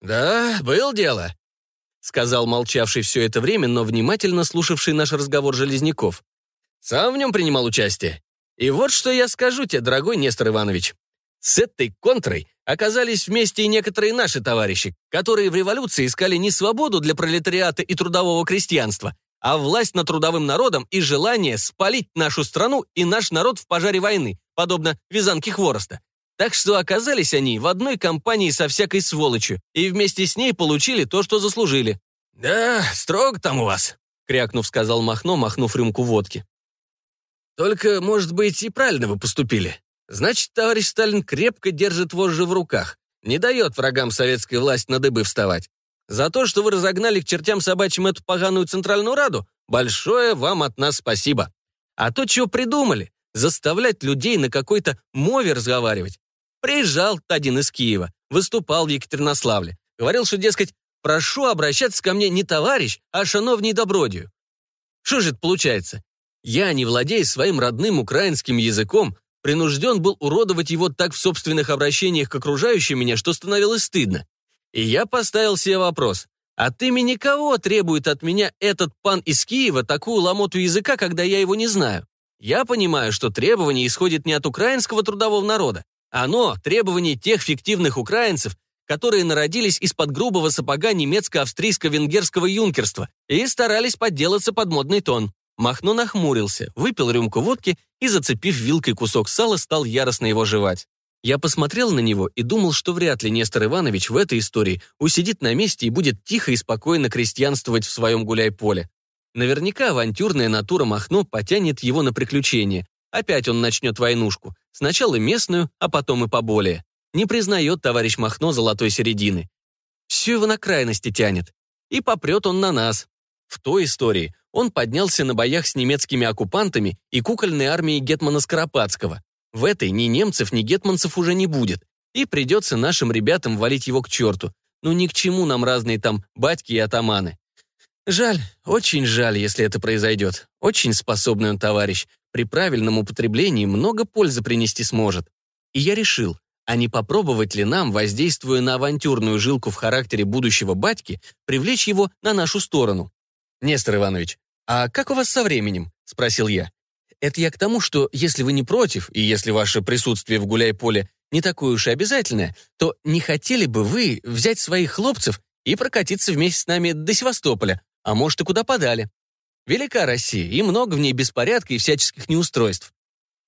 «Да, был дело», — сказал молчавший все это время, но внимательно слушавший наш разговор Железняков. «Сам в нем принимал участие. И вот что я скажу тебе, дорогой Нестор Иванович. С этой контрой оказались вместе и некоторые наши товарищи, которые в революции искали не свободу для пролетариата и трудового крестьянства, а власть над трудовым народом и желание спалить нашу страну и наш народ в пожаре войны, подобно вязанке хвороста. Так что оказались они в одной компании со всякой сволочью и вместе с ней получили то, что заслужили. «Да, строго там у вас», — крякнув, сказал Махно, махнув рюмку водки. «Только, может быть, и правильно вы поступили. Значит, товарищ Сталин крепко держит вожжи в руках, не дает врагам советской власти на дыбы вставать. За то, что вы разогнали к чертям собачьим эту поганую Центральную Раду, большое вам от нас спасибо. А то, чего придумали, заставлять людей на какой-то мове разговаривать. Приезжал один из Киева, выступал в Екатеринославле. Говорил, что, дескать, прошу обращаться ко мне не товарищ, а шановней добродию. Что же это получается? Я, не владея своим родным украинским языком, принужден был уродовать его так в собственных обращениях к окружающим меня, что становилось стыдно. И я поставил себе вопрос, от имени кого требует от меня этот пан из Киева такую ломоту языка, когда я его не знаю? Я понимаю, что требование исходит не от украинского трудового народа. Оно – требование тех фиктивных украинцев, которые народились из-под грубого сапога немецко-австрийско-венгерского юнкерства и старались подделаться под модный тон. Махно нахмурился, выпил рюмку водки и, зацепив вилкой кусок сала, стал яростно его жевать. Я посмотрел на него и думал, что вряд ли Нестор Иванович в этой истории усидит на месте и будет тихо и спокойно крестьянствовать в своем гуляй-поле. Наверняка авантюрная натура Махно потянет его на приключения. Опять он начнет войнушку. Сначала местную, а потом и поболее. Не признает товарищ Махно золотой середины. Все его на крайности тянет. И попрет он на нас. В той истории он поднялся на боях с немецкими оккупантами и кукольной армией Гетмана Скоропадского. В этой ни немцев, ни гетманцев уже не будет, и придется нашим ребятам валить его к черту. Ну ни к чему нам разные там батьки и атаманы. Жаль, очень жаль, если это произойдет. Очень способный он товарищ. При правильном употреблении много пользы принести сможет. И я решил, а не попробовать ли нам, воздействуя на авантюрную жилку в характере будущего батьки, привлечь его на нашу сторону? «Нестор Иванович, а как у вас со временем?» — спросил я. Это я к тому, что если вы не против, и если ваше присутствие в гуляй-поле не такое уж и обязательное, то не хотели бы вы взять своих хлопцев и прокатиться вместе с нами до Севастополя, а может и куда подали. Велика Россия, и много в ней беспорядка и всяческих неустройств.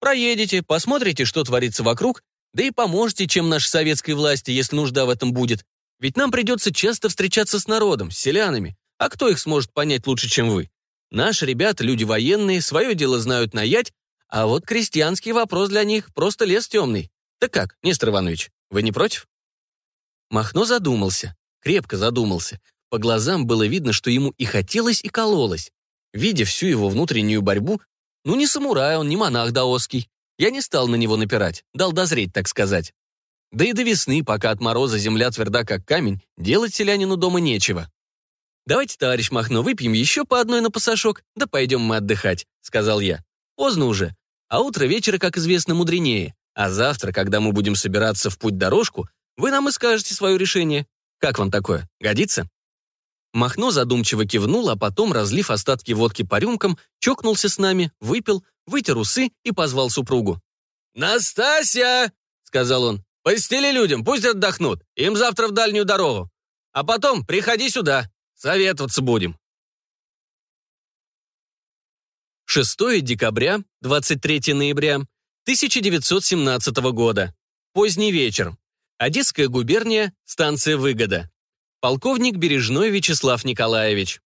Проедете, посмотрите, что творится вокруг, да и поможете, чем нашей советской власти, если нужда в этом будет. Ведь нам придется часто встречаться с народом, с селянами. А кто их сможет понять лучше, чем вы? Наши ребята люди военные, свое дело знают наять, а вот крестьянский вопрос для них просто лес темный. Так как, Нестор Иванович, вы не против? Махно задумался, крепко задумался. По глазам было видно, что ему и хотелось, и кололось. Видя всю его внутреннюю борьбу, ну не самурай он, не монах даосский. Я не стал на него напирать, дал дозреть, так сказать. Да и до весны, пока от мороза земля тверда как камень, делать селянину дома нечего. «Давайте, товарищ Махно, выпьем еще по одной на пасашок, да пойдем мы отдыхать», — сказал я. «Поздно уже, а утро вечера, как известно, мудренее. А завтра, когда мы будем собираться в путь-дорожку, вы нам и скажете свое решение. Как вам такое? Годится?» Махно задумчиво кивнул, а потом, разлив остатки водки по рюмкам, чокнулся с нами, выпил, вытер усы и позвал супругу. «Настасья!» — сказал он. «Постели людям, пусть отдохнут. Им завтра в дальнюю дорогу. А потом приходи сюда. Советоваться будем. 6 декабря, 23 ноября 1917 года. Поздний вечер. Одесская губерния, станция Выгода. Полковник Бережной Вячеслав Николаевич.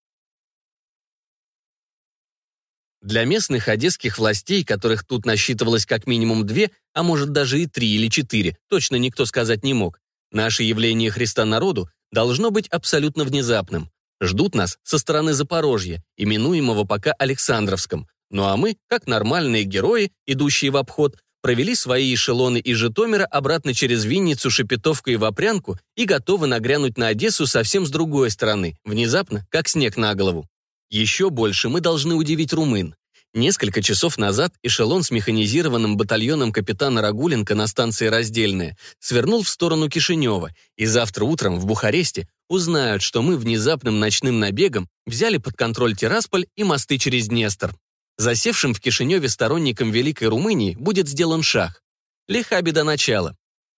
Для местных одесских властей, которых тут насчитывалось как минимум две, а может даже и три или четыре, точно никто сказать не мог, наше явление Христа народу должно быть абсолютно внезапным. Ждут нас со стороны Запорожья, именуемого пока Александровском. Ну а мы, как нормальные герои, идущие в обход, провели свои эшелоны из Житомира обратно через Винницу, Шепетовку и Вопрянку и готовы нагрянуть на Одессу совсем с другой стороны, внезапно, как снег на голову. Еще больше мы должны удивить румын. Несколько часов назад эшелон с механизированным батальоном капитана Рагуленко на станции Раздельная свернул в сторону Кишинева, и завтра утром в Бухаресте узнают, что мы внезапным ночным набегом взяли под контроль Тирасполь и мосты через Днестр. Засевшим в Кишиневе сторонникам Великой Румынии будет сделан шаг. Лиха беда начала.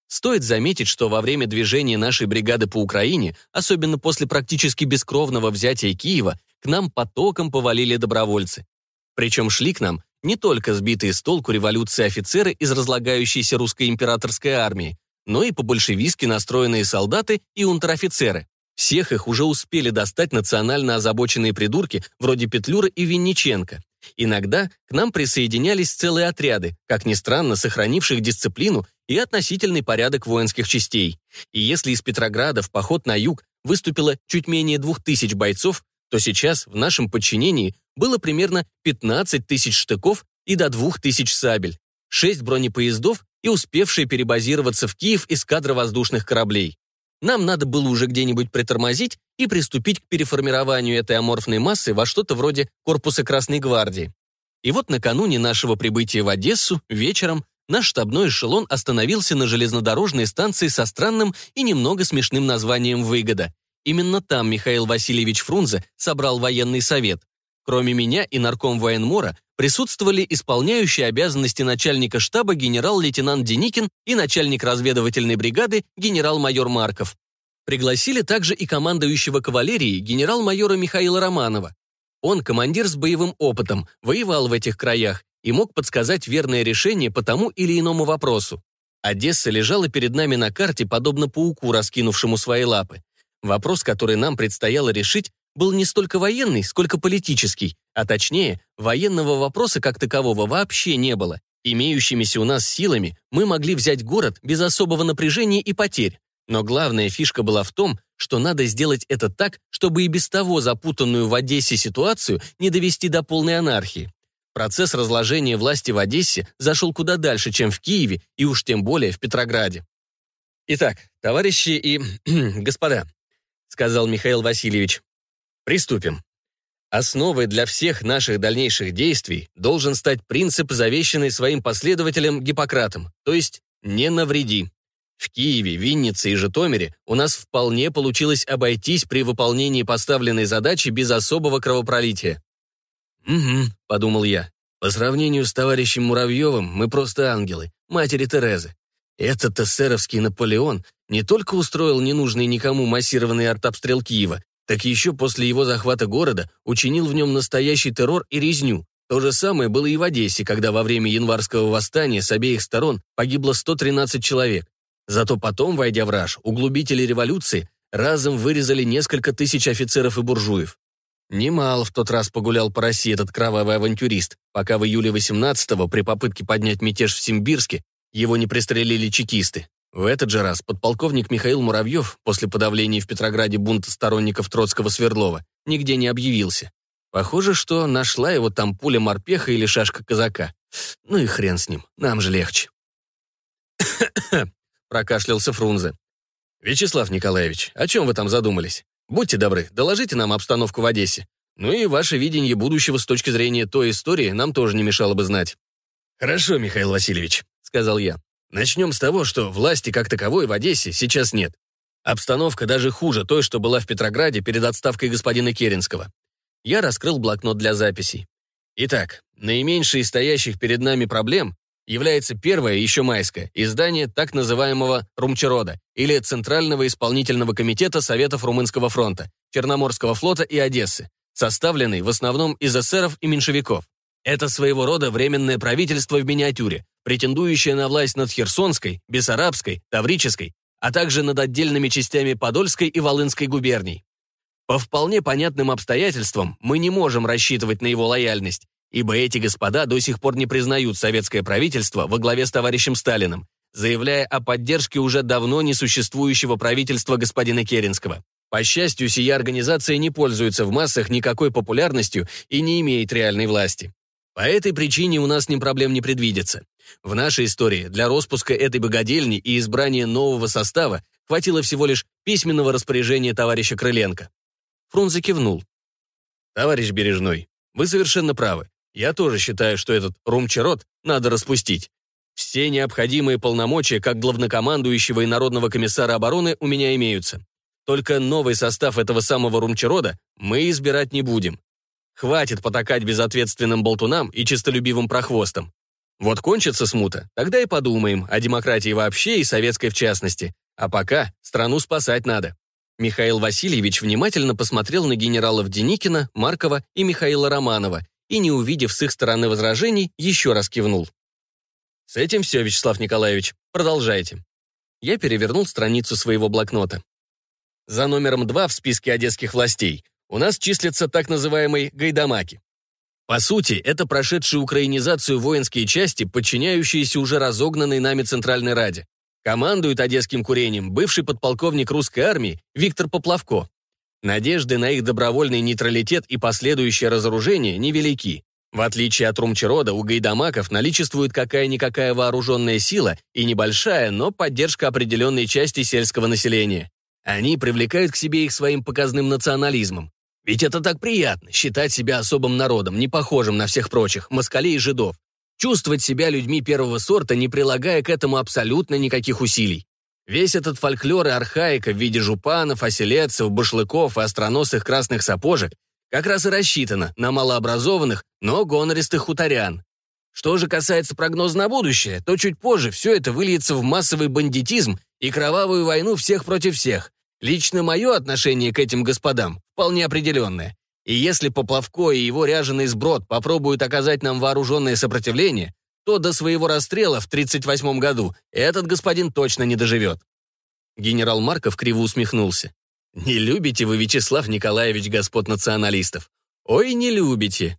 Стоит заметить, что во время движения нашей бригады по Украине, особенно после практически бескровного взятия Киева, к нам потоком повалили добровольцы. Причем шли к нам не только сбитые с толку революции офицеры из разлагающейся русской императорской армии, но и по-большевистски настроенные солдаты и унтер-офицеры. Всех их уже успели достать национально озабоченные придурки вроде Петлюра и Винниченко. Иногда к нам присоединялись целые отряды, как ни странно, сохранивших дисциплину и относительный порядок воинских частей. И если из Петрограда в поход на юг выступило чуть менее двух тысяч бойцов, то сейчас в нашем подчинении было примерно 15 тысяч штыков и до 2 тысяч сабель, 6 бронепоездов и успевшие перебазироваться в Киев эскадра воздушных кораблей. Нам надо было уже где-нибудь притормозить и приступить к переформированию этой аморфной массы во что-то вроде корпуса Красной Гвардии. И вот накануне нашего прибытия в Одессу вечером наш штабной эшелон остановился на железнодорожной станции со странным и немного смешным названием «Выгода». Именно там Михаил Васильевич Фрунзе собрал военный совет. Кроме меня и нарком военмора присутствовали исполняющий обязанности начальника штаба генерал-лейтенант Деникин и начальник разведывательной бригады генерал-майор Марков. Пригласили также и командующего кавалерии генерал-майора Михаила Романова. Он командир с боевым опытом, воевал в этих краях и мог подсказать верное решение по тому или иному вопросу. Одесса лежала перед нами на карте, подобно пауку, раскинувшему свои лапы. Вопрос, который нам предстояло решить, был не столько военный, сколько политический, а точнее, военного вопроса как такового вообще не было. Имеющимися у нас силами мы могли взять город без особого напряжения и потерь. Но главная фишка была в том, что надо сделать это так, чтобы и без того запутанную в Одессе ситуацию не довести до полной анархии. Процесс разложения власти в Одессе зашел куда дальше, чем в Киеве и уж тем более в Петрограде. «Итак, товарищи и господа», — сказал Михаил Васильевич, Приступим. Основой для всех наших дальнейших действий должен стать принцип, завещанный своим последователем Гиппократом, то есть «не навреди». В Киеве, Виннице и Житомире у нас вполне получилось обойтись при выполнении поставленной задачи без особого кровопролития. «Угу», — подумал я. «По сравнению с товарищем Муравьевым мы просто ангелы, матери Терезы. Этот эсеровский Наполеон не только устроил ненужный никому массированный артобстрел Киева, так еще после его захвата города учинил в нем настоящий террор и резню. То же самое было и в Одессе, когда во время январского восстания с обеих сторон погибло 113 человек. Зато потом, войдя в раж, углубители революции разом вырезали несколько тысяч офицеров и буржуев. Немало в тот раз погулял по России этот кровавый авантюрист, пока в июле 18-го при попытке поднять мятеж в Симбирске его не пристрелили чекисты. В этот же раз подполковник Михаил Муравьев после подавления в Петрограде бунта сторонников Троцкого-Свердлова нигде не объявился. Похоже, что нашла его там пуля морпеха или шашка казака. Ну и хрен с ним, нам же легче. прокашлялся Фрунзе. «Вячеслав Николаевич, о чем вы там задумались? Будьте добры, доложите нам обстановку в Одессе. Ну и ваше видение будущего с точки зрения той истории нам тоже не мешало бы знать». «Хорошо, Михаил Васильевич», — сказал я. Начнем с того, что власти как таковой в Одессе сейчас нет. Обстановка даже хуже той, что была в Петрограде перед отставкой господина Керенского. Я раскрыл блокнот для записей. Итак, наименьшей из стоящих перед нами проблем является первое, еще майское, издание так называемого Румчерода, или Центрального исполнительного комитета Советов Румынского фронта, Черноморского флота и Одессы, составленный в основном из эсеров и меньшевиков. Это своего рода временное правительство в миниатюре, претендующее на власть над Херсонской, Бессарабской, Таврической, а также над отдельными частями Подольской и Волынской губерний. По вполне понятным обстоятельствам мы не можем рассчитывать на его лояльность, ибо эти господа до сих пор не признают советское правительство во главе с товарищем Сталиным, заявляя о поддержке уже давно несуществующего правительства господина Керенского. По счастью, сия организация не пользуется в массах никакой популярностью и не имеет реальной власти. По этой причине у нас ни проблем не предвидится. В нашей истории для распуска этой богадельни и избрания нового состава хватило всего лишь письменного распоряжения товарища Крыленко. Фрунзе кивнул. «Товарищ Бережной, вы совершенно правы. Я тоже считаю, что этот румчарот надо распустить. Все необходимые полномочия как главнокомандующего и народного комиссара обороны у меня имеются. Только новый состав этого самого румчарода мы избирать не будем. Хватит потакать безответственным болтунам и честолюбивым прохвостам. Вот кончится смута, тогда и подумаем о демократии вообще и советской в частности. А пока страну спасать надо. Михаил Васильевич внимательно посмотрел на генералов Деникина, Маркова и Михаила Романова и, не увидев с их стороны возражений, еще раз кивнул. «С этим все, Вячеслав Николаевич. Продолжайте». Я перевернул страницу своего блокнота. За номером два в списке одесских властей у нас числятся так называемые гайдамаки. По сути, это прошедшие украинизацию воинские части, подчиняющиеся уже разогнанной нами Центральной Раде. Командует одесским курением бывший подполковник русской армии Виктор Поплавко. Надежды на их добровольный нейтралитет и последующее разоружение невелики. В отличие от Румчерода, у гайдамаков наличествует какая-никакая вооруженная сила и небольшая, но поддержка определенной части сельского населения. Они привлекают к себе их своим показным национализмом. Ведь это так приятно, считать себя особым народом, не похожим на всех прочих, москалей и жидов. Чувствовать себя людьми первого сорта, не прилагая к этому абсолютно никаких усилий. Весь этот фольклор и архаика в виде жупанов, оселедцев, башлыков и остроносых красных сапожек как раз и рассчитано на малообразованных, но гонористых хуторян. Что же касается прогноза на будущее, то чуть позже все это выльется в массовый бандитизм и кровавую войну всех против всех, Лично мое отношение к этим господам вполне определенное. И если Поплавко и его ряженый сброд попробуют оказать нам вооруженное сопротивление, то до своего расстрела в 1938 году этот господин точно не доживет. Генерал Марков криво усмехнулся. «Не любите вы, Вячеслав Николаевич, господ националистов? Ой, не любите!»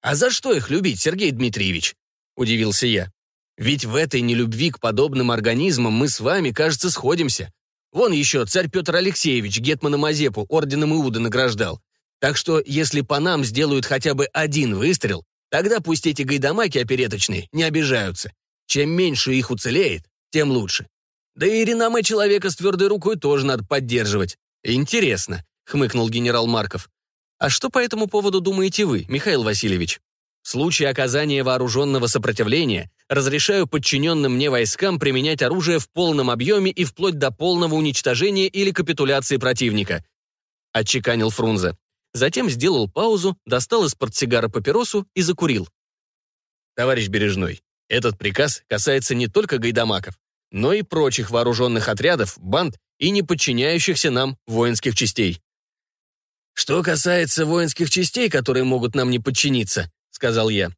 «А за что их любить, Сергей Дмитриевич?» – удивился я. «Ведь в этой нелюбви к подобным организмам мы с вами, кажется, сходимся. Вон еще царь Петр Алексеевич Гетмана Мазепу орденом Иуда награждал. Так что, если по нам сделают хотя бы один выстрел, тогда пусть эти гайдамаки опереточные не обижаются. Чем меньше их уцелеет, тем лучше. Да и реноме человека с твердой рукой тоже надо поддерживать. Интересно, хмыкнул генерал Марков. А что по этому поводу думаете вы, Михаил Васильевич? В случае оказания вооруженного сопротивления разрешаю подчиненным мне войскам применять оружие в полном объеме и вплоть до полного уничтожения или капитуляции противника», — отчеканил Фрунзе. Затем сделал паузу, достал из портсигара папиросу и закурил. «Товарищ Бережной, этот приказ касается не только гайдамаков, но и прочих вооруженных отрядов, банд и не подчиняющихся нам воинских частей. Что касается воинских частей, которые могут нам не подчиниться, сказал я,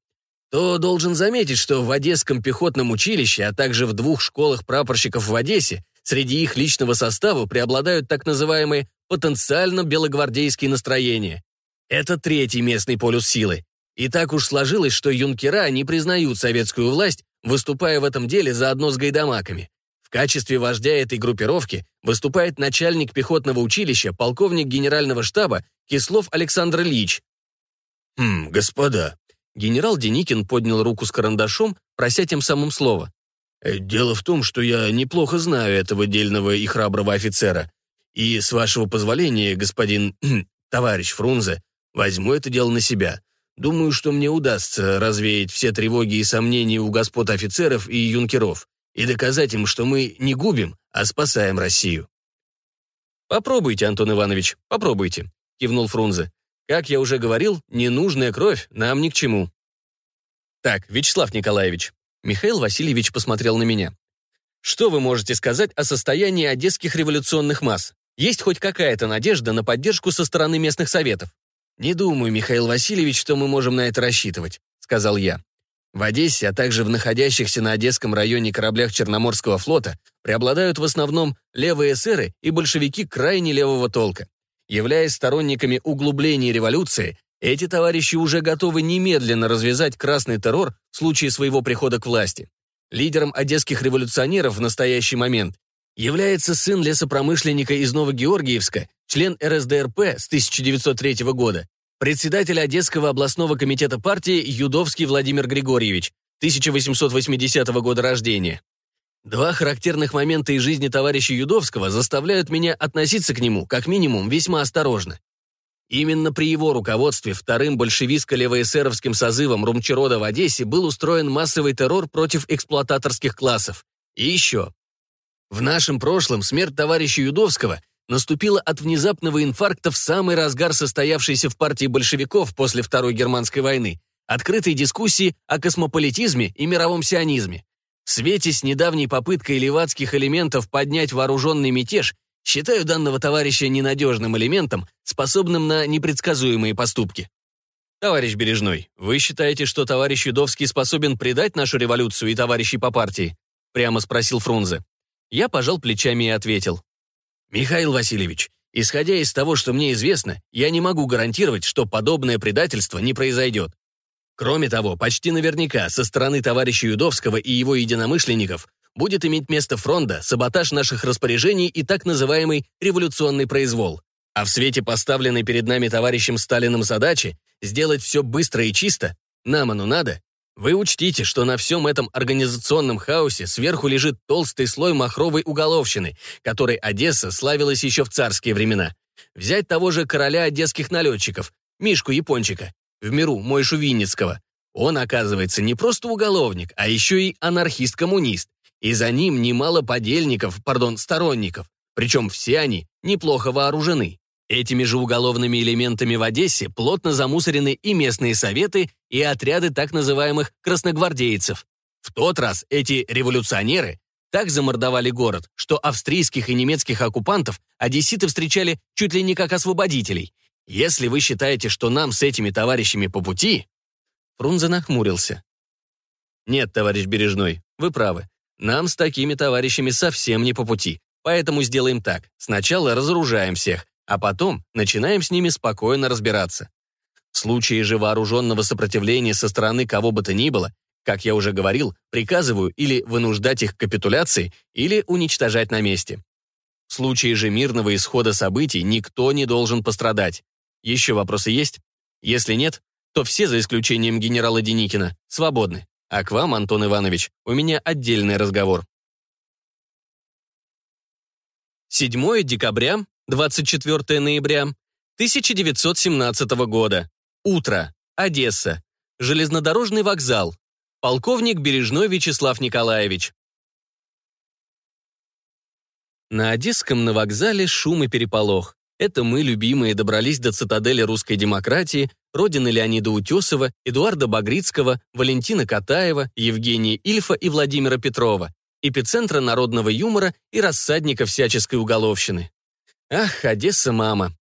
то должен заметить, что в Одесском пехотном училище, а также в двух школах прапорщиков в Одессе, среди их личного состава преобладают так называемые потенциально белогвардейские настроения. Это третий местный полюс силы. И так уж сложилось, что юнкера не признают советскую власть, выступая в этом деле заодно с гайдамаками. В качестве вождя этой группировки выступает начальник пехотного училища, полковник генерального штаба Кислов Александр Ильич. «Хм, господа, Генерал Деникин поднял руку с карандашом, прося тем самым слово. «Э, «Дело в том, что я неплохо знаю этого дельного и храброго офицера. И, с вашего позволения, господин товарищ Фрунзе, возьму это дело на себя. Думаю, что мне удастся развеять все тревоги и сомнения у господ офицеров и юнкеров и доказать им, что мы не губим, а спасаем Россию». «Попробуйте, Антон Иванович, попробуйте», — кивнул Фрунзе. Как я уже говорил, ненужная кровь нам ни к чему. Так, Вячеслав Николаевич. Михаил Васильевич посмотрел на меня. Что вы можете сказать о состоянии одесских революционных масс? Есть хоть какая-то надежда на поддержку со стороны местных советов? Не думаю, Михаил Васильевич, что мы можем на это рассчитывать, сказал я. В Одессе, а также в находящихся на Одесском районе кораблях Черноморского флота преобладают в основном левые эсеры и большевики крайне левого толка. Являясь сторонниками углубления революции, эти товарищи уже готовы немедленно развязать красный террор в случае своего прихода к власти. Лидером одесских революционеров в настоящий момент является сын лесопромышленника из Новогеоргиевска, член РСДРП с 1903 года, председатель Одесского областного комитета партии Юдовский Владимир Григорьевич, 1880 года рождения. Два характерных момента из жизни товарища Юдовского заставляют меня относиться к нему, как минимум, весьма осторожно. Именно при его руководстве вторым большевистско-левоэсеровским созывом Румчерода в Одессе был устроен массовый террор против эксплуататорских классов. И еще. В нашем прошлом смерть товарища Юдовского наступила от внезапного инфаркта в самый разгар состоявшейся в партии большевиков после Второй германской войны, открытой дискуссии о космополитизме и мировом сионизме. В свете с недавней попыткой левацких элементов поднять вооруженный мятеж Считаю данного товарища ненадежным элементом, способным на непредсказуемые поступки. Товарищ Бережной, вы считаете, что товарищ Юдовский способен предать нашу революцию и товарищей по партии? Прямо спросил Фрунзе. Я пожал плечами и ответил. Михаил Васильевич, исходя из того, что мне известно, я не могу гарантировать, что подобное предательство не произойдет. Кроме того, почти наверняка со стороны товарища Юдовского и его единомышленников будет иметь место фронта, саботаж наших распоряжений и так называемый революционный произвол. А в свете поставленной перед нами товарищем Сталиным задачи сделать все быстро и чисто, нам оно надо. Вы учтите, что на всем этом организационном хаосе сверху лежит толстый слой махровой уголовщины, которой Одесса славилась еще в царские времена. Взять того же короля одесских налетчиков, Мишку Япончика, в миру Мойшу Винницкого. Он, оказывается, не просто уголовник, а еще и анархист-коммунист, и за ним немало подельников, пардон, сторонников, причем все они неплохо вооружены. Этими же уголовными элементами в Одессе плотно замусорены и местные советы, и отряды так называемых красногвардейцев. В тот раз эти революционеры так замордовали город, что австрийских и немецких оккупантов одесситы встречали чуть ли не как освободителей. Если вы считаете, что нам с этими товарищами по пути...» Фрунзе нахмурился. «Нет, товарищ Бережной, вы правы. Нам с такими товарищами совсем не по пути. Поэтому сделаем так. Сначала разоружаем всех, а потом начинаем с ними спокойно разбираться. В случае же вооруженного сопротивления со стороны кого бы то ни было, как я уже говорил, приказываю или вынуждать их к капитуляции, или уничтожать на месте. В случае же мирного исхода событий никто не должен пострадать. Еще вопросы есть? Если нет, то все, за исключением генерала Деникина, свободны. А к вам, Антон Иванович, у меня отдельный разговор. 7 декабря, 24 ноября 1917 года. Утро. Одесса. Железнодорожный вокзал. Полковник Бережной Вячеслав Николаевич. На Одесском на вокзале шум и переполох. Это мы, любимые, добрались до цитадели русской демократии, родины Леонида Утесова, Эдуарда Багрицкого, Валентина Катаева, Евгения Ильфа и Владимира Петрова, эпицентра народного юмора и рассадника всяческой уголовщины. Ах, Одесса, мама.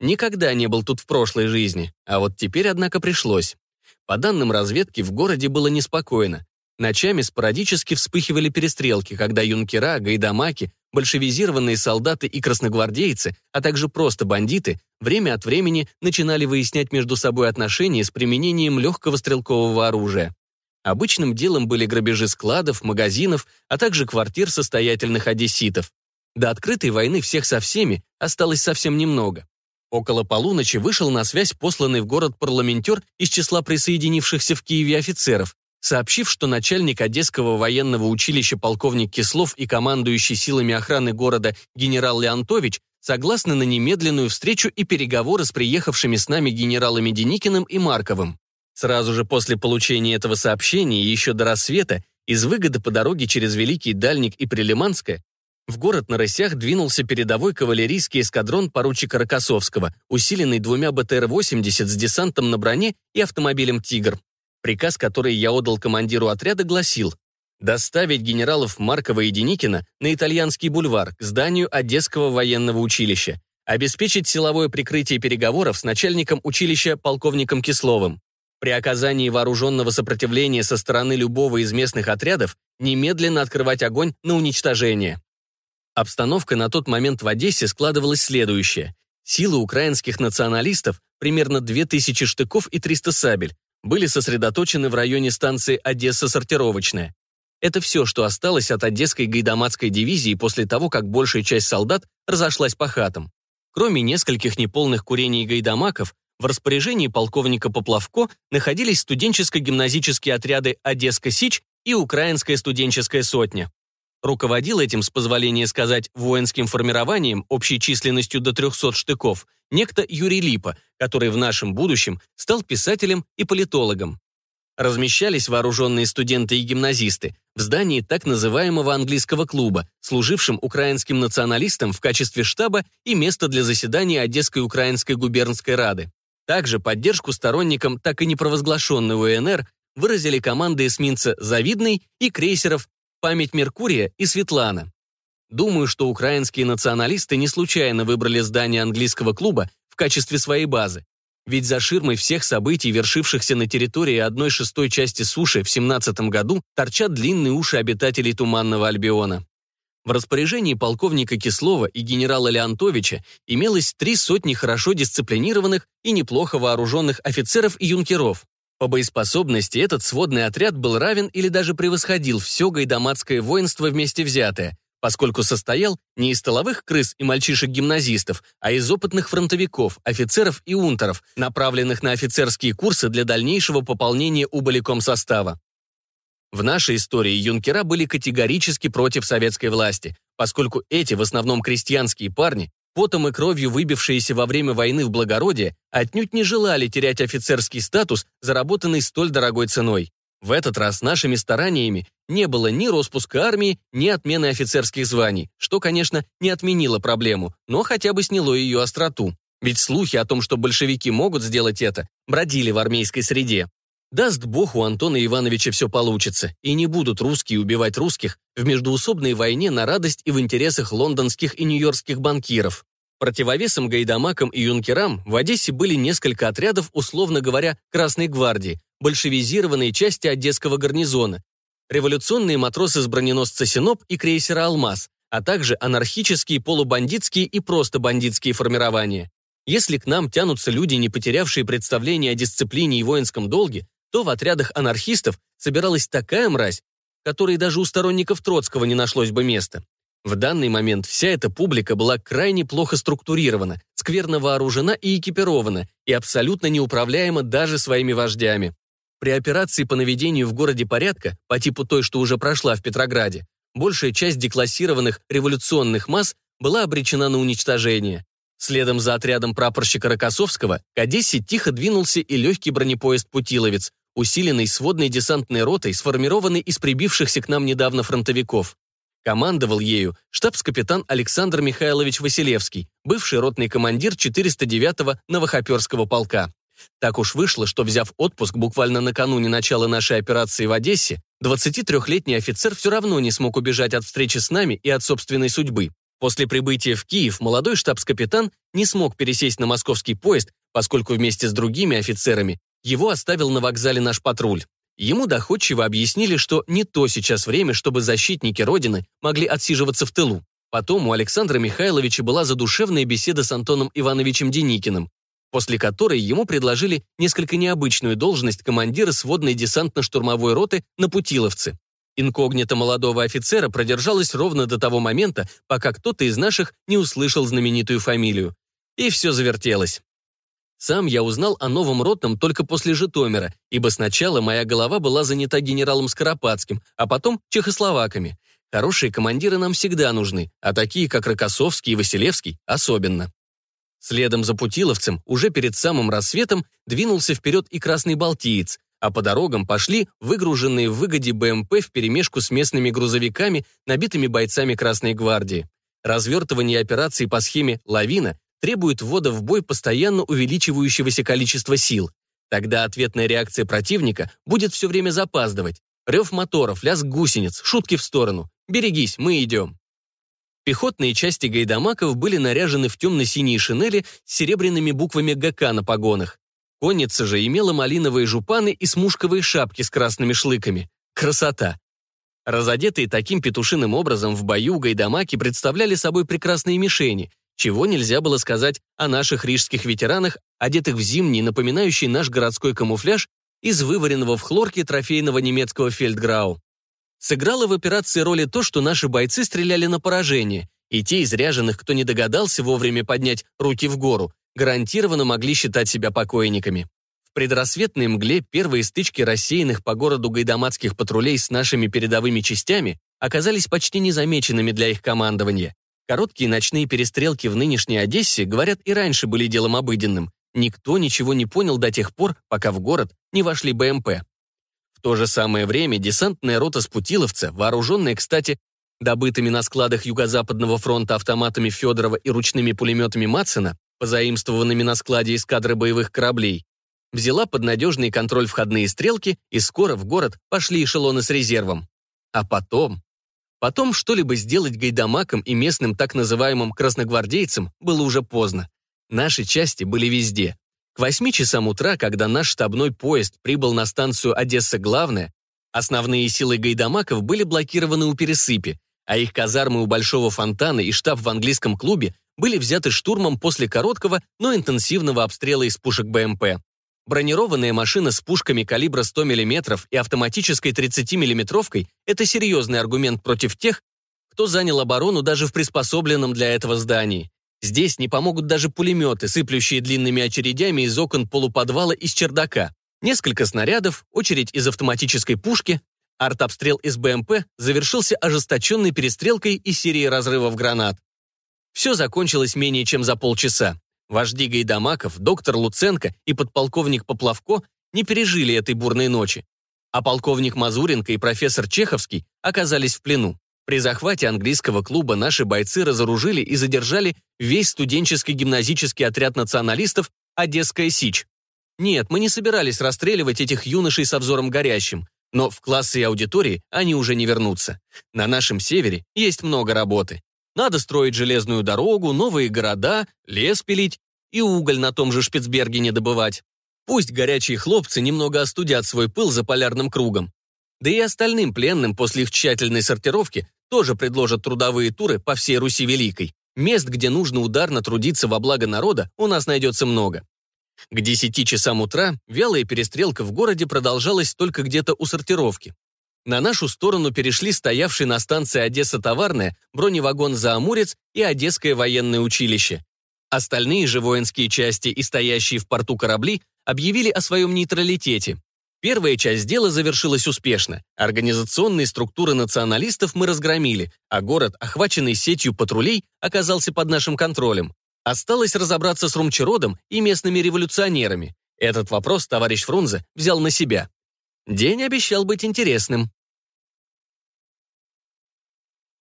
Никогда не был тут в прошлой жизни, а вот теперь, однако, пришлось. По данным разведки, в городе было неспокойно. Ночами спорадически вспыхивали перестрелки, когда юнкера, гайдамаки, большевизированные солдаты и красногвардейцы, а также просто бандиты, время от времени начинали выяснять между собой отношения с применением легкого стрелкового оружия. Обычным делом были грабежи складов, магазинов, а также квартир состоятельных одесситов. До открытой войны всех со всеми осталось совсем немного. Около полуночи вышел на связь посланный в город парламентер из числа присоединившихся в Киеве офицеров, сообщив, что начальник Одесского военного училища полковник Кислов и командующий силами охраны города генерал Леонтович согласны на немедленную встречу и переговоры с приехавшими с нами генералами Деникиным и Марковым. Сразу же после получения этого сообщения, еще до рассвета, из выгоды по дороге через Великий Дальник и Прилиманское в город на рысях двинулся передовой кавалерийский эскадрон поручика Рокоссовского, усиленный двумя БТР-80 с десантом на броне и автомобилем «Тигр». Приказ, который я отдал командиру отряда, гласил доставить генералов Маркова и Деникина на итальянский бульвар к зданию Одесского военного училища, обеспечить силовое прикрытие переговоров с начальником училища полковником Кисловым. При оказании вооруженного сопротивления со стороны любого из местных отрядов немедленно открывать огонь на уничтожение. Обстановка на тот момент в Одессе складывалась следующая. Силы украинских националистов, примерно 2000 штыков и 300 сабель, были сосредоточены в районе станции Одесса-Сортировочная. Это все, что осталось от Одесской гайдамацкой дивизии после того, как большая часть солдат разошлась по хатам. Кроме нескольких неполных курений гайдамаков, в распоряжении полковника Поплавко находились студенческо-гимназические отряды «Одесска-Сич» и «Украинская студенческая сотня». Руководил этим, с позволения сказать, воинским формированием общей численностью до 300 штыков некто Юрий Липа, который в нашем будущем стал писателем и политологом. Размещались вооруженные студенты и гимназисты в здании так называемого английского клуба, служившем украинским националистам в качестве штаба и места для заседания Одесской украинской губернской рады. Также поддержку сторонникам так и не провозглашенной УНР выразили команды эсминца «Завидный» и крейсеров «Память Меркурия» и «Светлана». Думаю, что украинские националисты не случайно выбрали здание английского клуба в качестве своей базы. Ведь за ширмой всех событий, вершившихся на территории одной шестой части суши в 17 году, торчат длинные уши обитателей Туманного Альбиона. В распоряжении полковника Кислова и генерала Леонтовича имелось три сотни хорошо дисциплинированных и неплохо вооруженных офицеров и юнкеров. По боеспособности этот сводный отряд был равен или даже превосходил все гайдамацкое воинство вместе взятое, поскольку состоял не из столовых крыс и мальчишек-гимназистов, а из опытных фронтовиков, офицеров и унтеров, направленных на офицерские курсы для дальнейшего пополнения убыликом состава. В нашей истории юнкера были категорически против советской власти, поскольку эти, в основном крестьянские парни, потом и кровью выбившиеся во время войны в благородие, отнюдь не желали терять офицерский статус, заработанный столь дорогой ценой. В этот раз нашими стараниями не было ни распуска армии, ни отмены офицерских званий, что, конечно, не отменило проблему, но хотя бы сняло ее остроту. Ведь слухи о том, что большевики могут сделать это, бродили в армейской среде. Даст бог, у Антона Ивановича все получится, и не будут русские убивать русских в междуусобной войне на радость и в интересах лондонских и нью-йоркских банкиров. Противовесом гайдамакам и юнкерам в Одессе были несколько отрядов, условно говоря, Красной гвардии, большевизированные части Одесского гарнизона, революционные матросы с броненосца «Синоп» и крейсера «Алмаз», а также анархические, полубандитские и просто бандитские формирования. Если к нам тянутся люди, не потерявшие представление о дисциплине и воинском долге, то в отрядах анархистов собиралась такая мразь, которой даже у сторонников Троцкого не нашлось бы места. В данный момент вся эта публика была крайне плохо структурирована, скверно вооружена и экипирована, и абсолютно неуправляема даже своими вождями. При операции по наведению в городе порядка, по типу той, что уже прошла в Петрограде, большая часть деклассированных революционных масс была обречена на уничтожение. Следом за отрядом прапорщика Рокоссовского к Одессе тихо двинулся и легкий бронепоезд «Путиловец», усиленный сводной десантной ротой, сформированной из прибившихся к нам недавно фронтовиков. Командовал ею штабс-капитан Александр Михайлович Василевский, бывший ротный командир 409-го Новохоперского полка. Так уж вышло, что, взяв отпуск буквально накануне начала нашей операции в Одессе, 23-летний офицер все равно не смог убежать от встречи с нами и от собственной судьбы. После прибытия в Киев молодой штабс-капитан не смог пересесть на московский поезд, поскольку вместе с другими офицерами его оставил на вокзале наш патруль. Ему доходчиво объяснили, что не то сейчас время, чтобы защитники Родины могли отсиживаться в тылу. Потом у Александра Михайловича была задушевная беседа с Антоном Ивановичем Деникиным, после которой ему предложили несколько необычную должность командира сводной десантно-штурмовой роты на Путиловце. Инкогнито молодого офицера продержалась ровно до того момента, пока кто-то из наших не услышал знаменитую фамилию. И все завертелось. Сам я узнал о новом ротном только после Житомира, ибо сначала моя голова была занята генералом Скоропадским, а потом чехословаками. Хорошие командиры нам всегда нужны, а такие, как Рокоссовский и Василевский, особенно. Следом за Путиловцем, уже перед самым рассветом, двинулся вперед и Красный Балтиец, а по дорогам пошли выгруженные в выгоде БМП вперемешку с местными грузовиками, набитыми бойцами Красной Гвардии. Развертывание операции по схеме «Лавина» требует ввода в бой постоянно увеличивающегося количества сил. Тогда ответная реакция противника будет все время запаздывать. Рев моторов, лязг гусениц, шутки в сторону. «Берегись, мы идем». Пехотные части гайдамаков были наряжены в темно-синие шинели с серебряными буквами ГК на погонах. Конница же имела малиновые жупаны и смушковые шапки с красными шлыками. Красота! Разодетые таким петушиным образом в бою гайдамаки представляли собой прекрасные мишени, чего нельзя было сказать о наших рижских ветеранах, одетых в зимний, напоминающий наш городской камуфляж из вываренного в хлорке трофейного немецкого фельдграу. Сыграло в операции роли то, что наши бойцы стреляли на поражение, и те из ряженых, кто не догадался вовремя поднять руки в гору, гарантированно могли считать себя покойниками предрассветной мгле первые стычки рассеянных по городу гайдамацких патрулей с нашими передовыми частями оказались почти незамеченными для их командования. Короткие ночные перестрелки в нынешней Одессе, говорят, и раньше были делом обыденным. Никто ничего не понял до тех пор, пока в город не вошли БМП. В то же самое время десантная рота Спутиловца, вооруженная, кстати, добытыми на складах Юго-Западного фронта автоматами Федорова и ручными пулеметами Матсена, позаимствованными на складе эскадры боевых кораблей, взяла под надежный контроль входные стрелки, и скоро в город пошли эшелоны с резервом. А потом... Потом что-либо сделать гайдамакам и местным так называемым красногвардейцам было уже поздно. Наши части были везде. К восьми часам утра, когда наш штабной поезд прибыл на станцию Одесса-Главная, основные силы гайдамаков были блокированы у пересыпи, а их казармы у Большого фонтана и штаб в английском клубе были взяты штурмом после короткого, но интенсивного обстрела из пушек БМП. Бронированная машина с пушками калибра 100 мм и автоматической 30 миллиметровкой – это серьезный аргумент против тех, кто занял оборону даже в приспособленном для этого здании. Здесь не помогут даже пулеметы, сыплющие длинными очередями из окон полуподвала из чердака. Несколько снарядов, очередь из автоматической пушки. Артобстрел из БМП завершился ожесточенной перестрелкой и серией разрывов гранат. Все закончилось менее чем за полчаса. Вожди Гайдамаков, доктор Луценко и подполковник Поплавко не пережили этой бурной ночи, а полковник Мазуренко и профессор Чеховский оказались в плену. При захвате английского клуба наши бойцы разоружили и задержали весь студенческий гимназический отряд националистов «Одесская Сич». Нет, мы не собирались расстреливать этих юношей с обзором горящим, но в классы и аудитории они уже не вернутся. На нашем севере есть много работы. Надо строить железную дорогу, новые города, лес пилить и уголь на том же Шпицбергене добывать. Пусть горячие хлопцы немного остудят свой пыл за полярным кругом. Да и остальным пленным после их тщательной сортировки тоже предложат трудовые туры по всей Руси Великой. Мест, где нужно ударно трудиться во благо народа, у нас найдется много. К 10 часам утра вялая перестрелка в городе продолжалась только где-то у сортировки. На нашу сторону перешли стоявший на станции Одесса-Товарная броневагон «Заамурец» и Одесское военное училище. Остальные же воинские части и стоящие в порту корабли объявили о своем нейтралитете. Первая часть дела завершилась успешно. Организационные структуры националистов мы разгромили, а город, охваченный сетью патрулей, оказался под нашим контролем. Осталось разобраться с Румчеродом и местными революционерами. Этот вопрос товарищ Фрунзе взял на себя. День обещал быть интересным.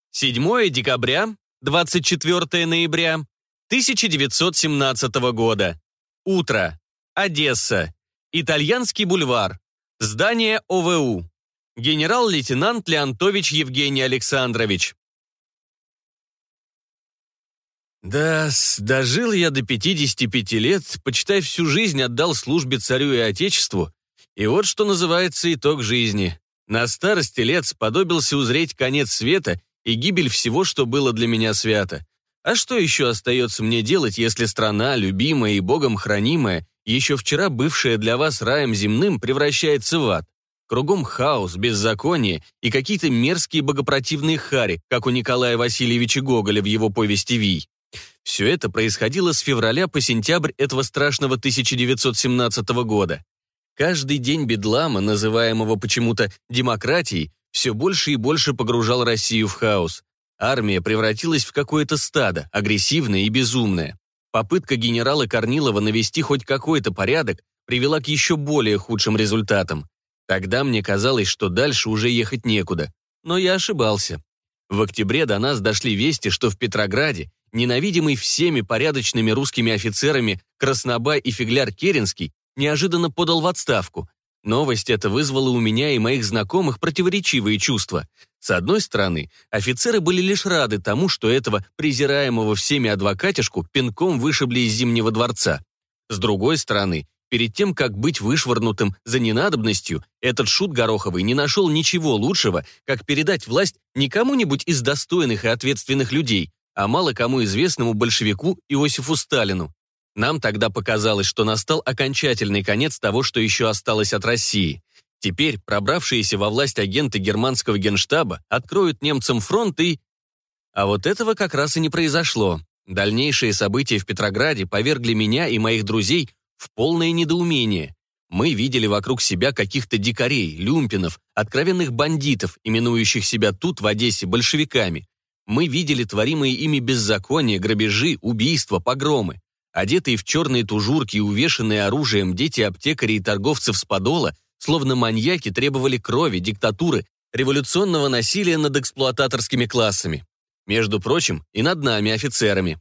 7 декабря, 24 ноября 1917 года. Утро. Одесса. Итальянский бульвар. Здание ОВУ. Генерал-лейтенант Леонтович Евгений Александрович. Да, дожил я до 55 лет, почитай, всю жизнь отдал службе царю и отечеству. И вот что называется итог жизни. На старости лет сподобился узреть конец света и гибель всего, что было для меня свято. А что еще остается мне делать, если страна, любимая и Богом хранимая, еще вчера бывшая для вас раем земным, превращается в ад? Кругом хаос, беззаконие и какие-то мерзкие богопротивные хари, как у Николая Васильевича Гоголя в его повести «Вий». Все это происходило с февраля по сентябрь этого страшного 1917 года. Каждый день бедлама, называемого почему-то демократией, все больше и больше погружал Россию в хаос. Армия превратилась в какое-то стадо, агрессивное и безумное. Попытка генерала Корнилова навести хоть какой-то порядок привела к еще более худшим результатам. Тогда мне казалось, что дальше уже ехать некуда. Но я ошибался. В октябре до нас дошли вести, что в Петрограде ненавидимый всеми порядочными русскими офицерами Краснобай и Фигляр Керенский неожиданно подал в отставку, Новость эта вызвала у меня и моих знакомых противоречивые чувства. С одной стороны, офицеры были лишь рады тому, что этого презираемого всеми адвокатишку пинком вышибли из Зимнего дворца. С другой стороны, перед тем, как быть вышвырнутым за ненадобностью, этот шут Гороховый не нашел ничего лучшего, как передать власть не кому-нибудь из достойных и ответственных людей, а мало кому известному большевику Иосифу Сталину. Нам тогда показалось, что настал окончательный конец того, что еще осталось от России. Теперь пробравшиеся во власть агенты германского генштаба откроют немцам фронт и... А вот этого как раз и не произошло. Дальнейшие события в Петрограде повергли меня и моих друзей в полное недоумение. Мы видели вокруг себя каких-то дикарей, люмпинов, откровенных бандитов, именующих себя тут, в Одессе, большевиками. Мы видели творимые ими беззакония, грабежи, убийства, погромы. Одетые в черные тужурки и увешанные оружием дети аптекарей и торговцев с подола, словно маньяки, требовали крови, диктатуры, революционного насилия над эксплуататорскими классами. Между прочим, и над нами, офицерами.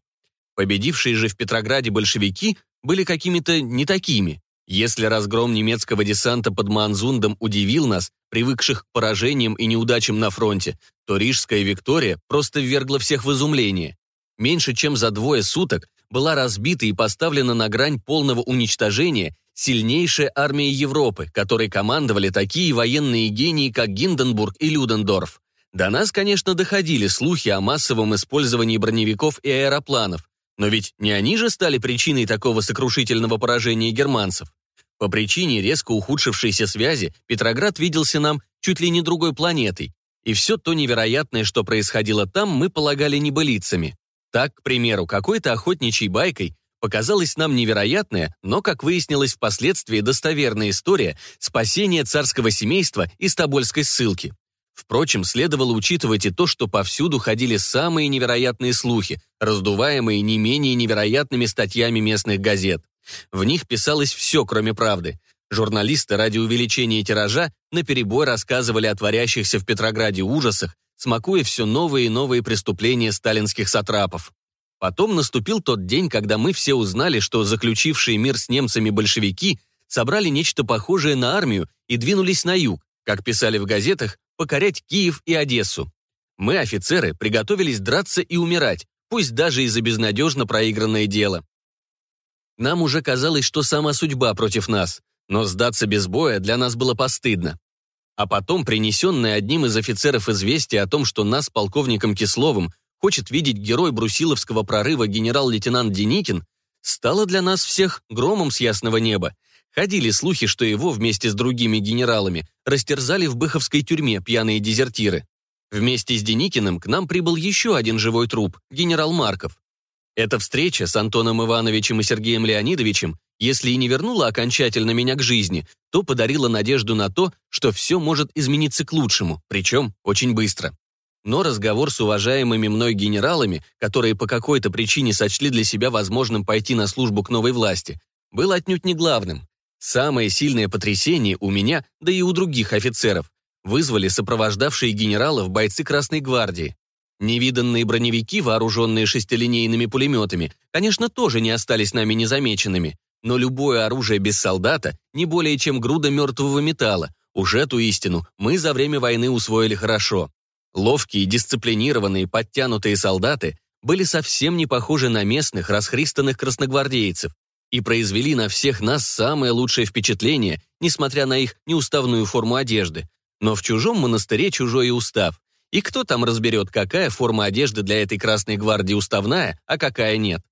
Победившие же в Петрограде большевики были какими-то не такими. Если разгром немецкого десанта под Манзундом удивил нас, привыкших к поражениям и неудачам на фронте, то Рижская Виктория просто ввергла всех в изумление. Меньше чем за двое суток была разбита и поставлена на грань полного уничтожения сильнейшая армия Европы, которой командовали такие военные гении, как Гинденбург и Людендорф. До нас, конечно, доходили слухи о массовом использовании броневиков и аэропланов, но ведь не они же стали причиной такого сокрушительного поражения германцев. По причине резко ухудшившейся связи Петроград виделся нам чуть ли не другой планетой, и все то невероятное, что происходило там, мы полагали небылицами. Так, к примеру, какой-то охотничьей байкой показалась нам невероятная, но, как выяснилось впоследствии, достоверная история спасения царского семейства из Тобольской ссылки. Впрочем, следовало учитывать и то, что повсюду ходили самые невероятные слухи, раздуваемые не менее невероятными статьями местных газет. В них писалось все, кроме правды. Журналисты ради увеличения тиража наперебой рассказывали о творящихся в Петрограде ужасах, смакуя все новые и новые преступления сталинских сатрапов. Потом наступил тот день, когда мы все узнали, что заключившие мир с немцами большевики собрали нечто похожее на армию и двинулись на юг, как писали в газетах, покорять Киев и Одессу. Мы, офицеры, приготовились драться и умирать, пусть даже и за безнадежно проигранное дело. Нам уже казалось, что сама судьба против нас, но сдаться без боя для нас было постыдно. А потом принесенное одним из офицеров известие о том, что нас, полковником Кисловым, хочет видеть герой Брусиловского прорыва генерал-лейтенант Деникин, стало для нас всех громом с ясного неба. Ходили слухи, что его вместе с другими генералами растерзали в Быховской тюрьме пьяные дезертиры. Вместе с Деникиным к нам прибыл еще один живой труп, генерал Марков. Эта встреча с Антоном Ивановичем и Сергеем Леонидовичем, если и не вернула окончательно меня к жизни, то подарила надежду на то, что все может измениться к лучшему, причем очень быстро. Но разговор с уважаемыми мной генералами, которые по какой-то причине сочли для себя возможным пойти на службу к новой власти, был отнюдь не главным. Самое сильное потрясение у меня, да и у других офицеров, вызвали сопровождавшие генералов бойцы Красной гвардии. Невиданные броневики, вооруженные шестилинейными пулеметами, конечно, тоже не остались нами незамеченными, но любое оружие без солдата не более чем груда мертвого металла. Уже эту истину мы за время войны усвоили хорошо. Ловкие, дисциплинированные, подтянутые солдаты были совсем не похожи на местных, расхристанных красногвардейцев и произвели на всех нас самое лучшее впечатление, несмотря на их неуставную форму одежды. Но в чужом монастыре чужой и устав. И кто там разберет, какая форма одежды для этой Красной Гвардии уставная, а какая нет?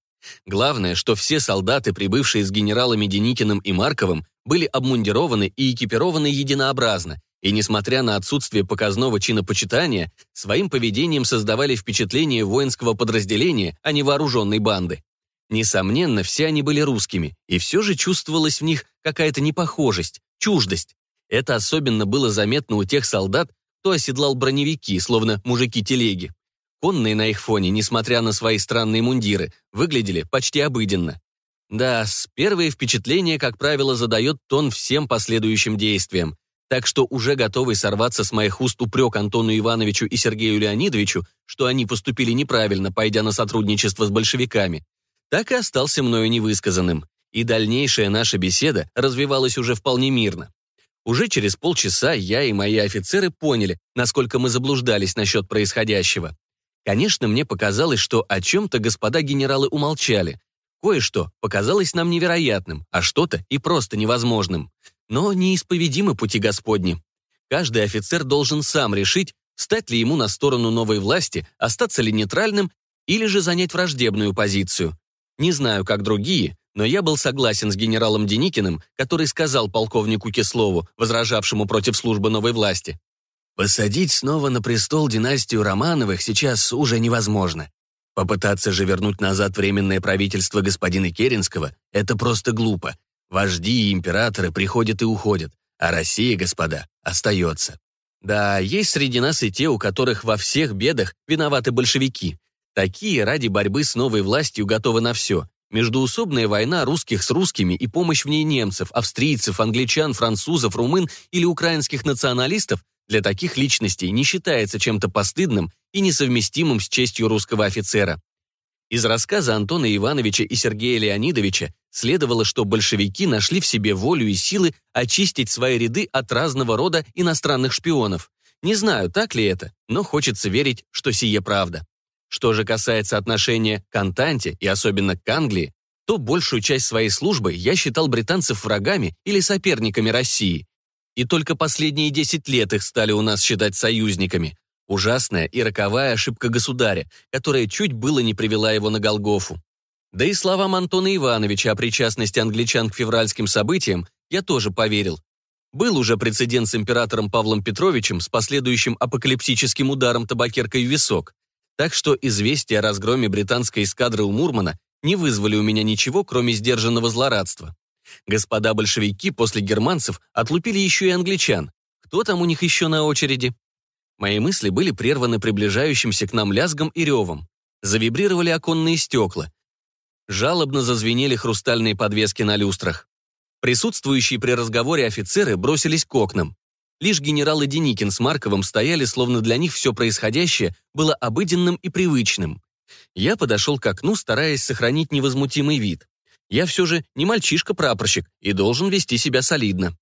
Главное, что все солдаты, прибывшие с генералами Деникиным и Марковым, были обмундированы и экипированы единообразно, и, несмотря на отсутствие показного чинопочитания, своим поведением создавали впечатление воинского подразделения, а не вооруженной банды. Несомненно, все они были русскими, и все же чувствовалась в них какая-то непохожесть, чуждость. Это особенно было заметно у тех солдат, кто оседлал броневики, словно мужики-телеги. Конные на их фоне, несмотря на свои странные мундиры, выглядели почти обыденно. Да, с первые впечатления, как правило, задает тон всем последующим действиям. Так что уже готовый сорваться с моих уст упрек Антону Ивановичу и Сергею Леонидовичу, что они поступили неправильно, пойдя на сотрудничество с большевиками, так и остался мною невысказанным. И дальнейшая наша беседа развивалась уже вполне мирно. Уже через полчаса я и мои офицеры поняли, насколько мы заблуждались насчет происходящего. Конечно, мне показалось, что о чем-то господа генералы умолчали. Кое-что показалось нам невероятным, а что-то и просто невозможным. Но неисповедимы пути Господни. Каждый офицер должен сам решить, стать ли ему на сторону новой власти, остаться ли нейтральным или же занять враждебную позицию. Не знаю, как другие, но я был согласен с генералом Деникиным, который сказал полковнику Кислову, возражавшему против службы новой власти. «Посадить снова на престол династию Романовых сейчас уже невозможно. Попытаться же вернуть назад временное правительство господина Керенского – это просто глупо. Вожди и императоры приходят и уходят, а Россия, господа, остается. Да, есть среди нас и те, у которых во всех бедах виноваты большевики. Такие ради борьбы с новой властью готовы на все. Междуусобная война русских с русскими и помощь в ней немцев, австрийцев, англичан, французов, румын или украинских националистов для таких личностей не считается чем-то постыдным и несовместимым с честью русского офицера. Из рассказа Антона Ивановича и Сергея Леонидовича следовало, что большевики нашли в себе волю и силы очистить свои ряды от разного рода иностранных шпионов. Не знаю, так ли это, но хочется верить, что сие правда. Что же касается отношения к Антанте и особенно к Англии, то большую часть своей службы я считал британцев врагами или соперниками России. И только последние 10 лет их стали у нас считать союзниками, Ужасная и роковая ошибка государя, которая чуть было не привела его на Голгофу. Да и словам Антона Ивановича о причастности англичан к февральским событиям я тоже поверил. Был уже прецедент с императором Павлом Петровичем с последующим апокалиптическим ударом табакеркой в висок. Так что известия о разгроме британской эскадры у Мурмана не вызвали у меня ничего, кроме сдержанного злорадства. Господа большевики после германцев отлупили еще и англичан. Кто там у них еще на очереди? Мои мысли были прерваны приближающимся к нам лязгом и ревом. Завибрировали оконные стекла. Жалобно зазвенели хрустальные подвески на люстрах. Присутствующие при разговоре офицеры бросились к окнам. Лишь генералы Деникин с Марковым стояли, словно для них все происходящее было обыденным и привычным. Я подошел к окну, стараясь сохранить невозмутимый вид. Я все же не мальчишка-прапорщик и должен вести себя солидно.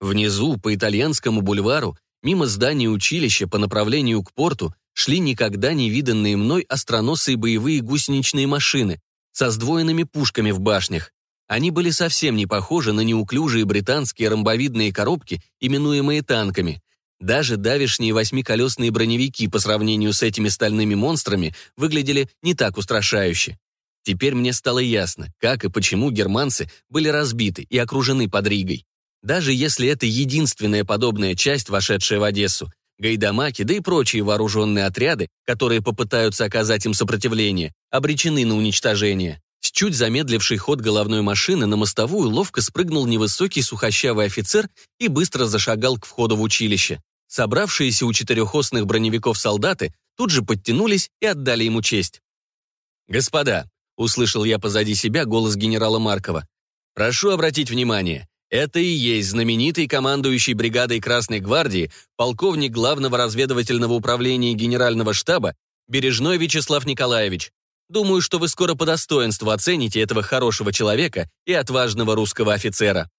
Внизу, по итальянскому бульвару, Мимо здания училища по направлению к порту шли никогда не виданные мной остроносые боевые гусеничные машины со сдвоенными пушками в башнях. Они были совсем не похожи на неуклюжие британские ромбовидные коробки, именуемые танками. Даже давишние восьмиколесные броневики по сравнению с этими стальными монстрами выглядели не так устрашающе. Теперь мне стало ясно, как и почему германцы были разбиты и окружены под Ригой. Даже если это единственная подобная часть, вошедшая в Одессу, гайдамаки, да и прочие вооруженные отряды, которые попытаются оказать им сопротивление, обречены на уничтожение. С чуть замедлившей ход головной машины на мостовую ловко спрыгнул невысокий сухощавый офицер и быстро зашагал к входу в училище. Собравшиеся у четырехосных броневиков солдаты тут же подтянулись и отдали ему честь. «Господа», — услышал я позади себя голос генерала Маркова, «прошу обратить внимание, это и есть знаменитый командующий бригадой Красной гвардии, полковник Главного разведывательного управления Генерального штаба Бережной Вячеслав Николаевич. Думаю, что вы скоро по достоинству оцените этого хорошего человека и отважного русского офицера.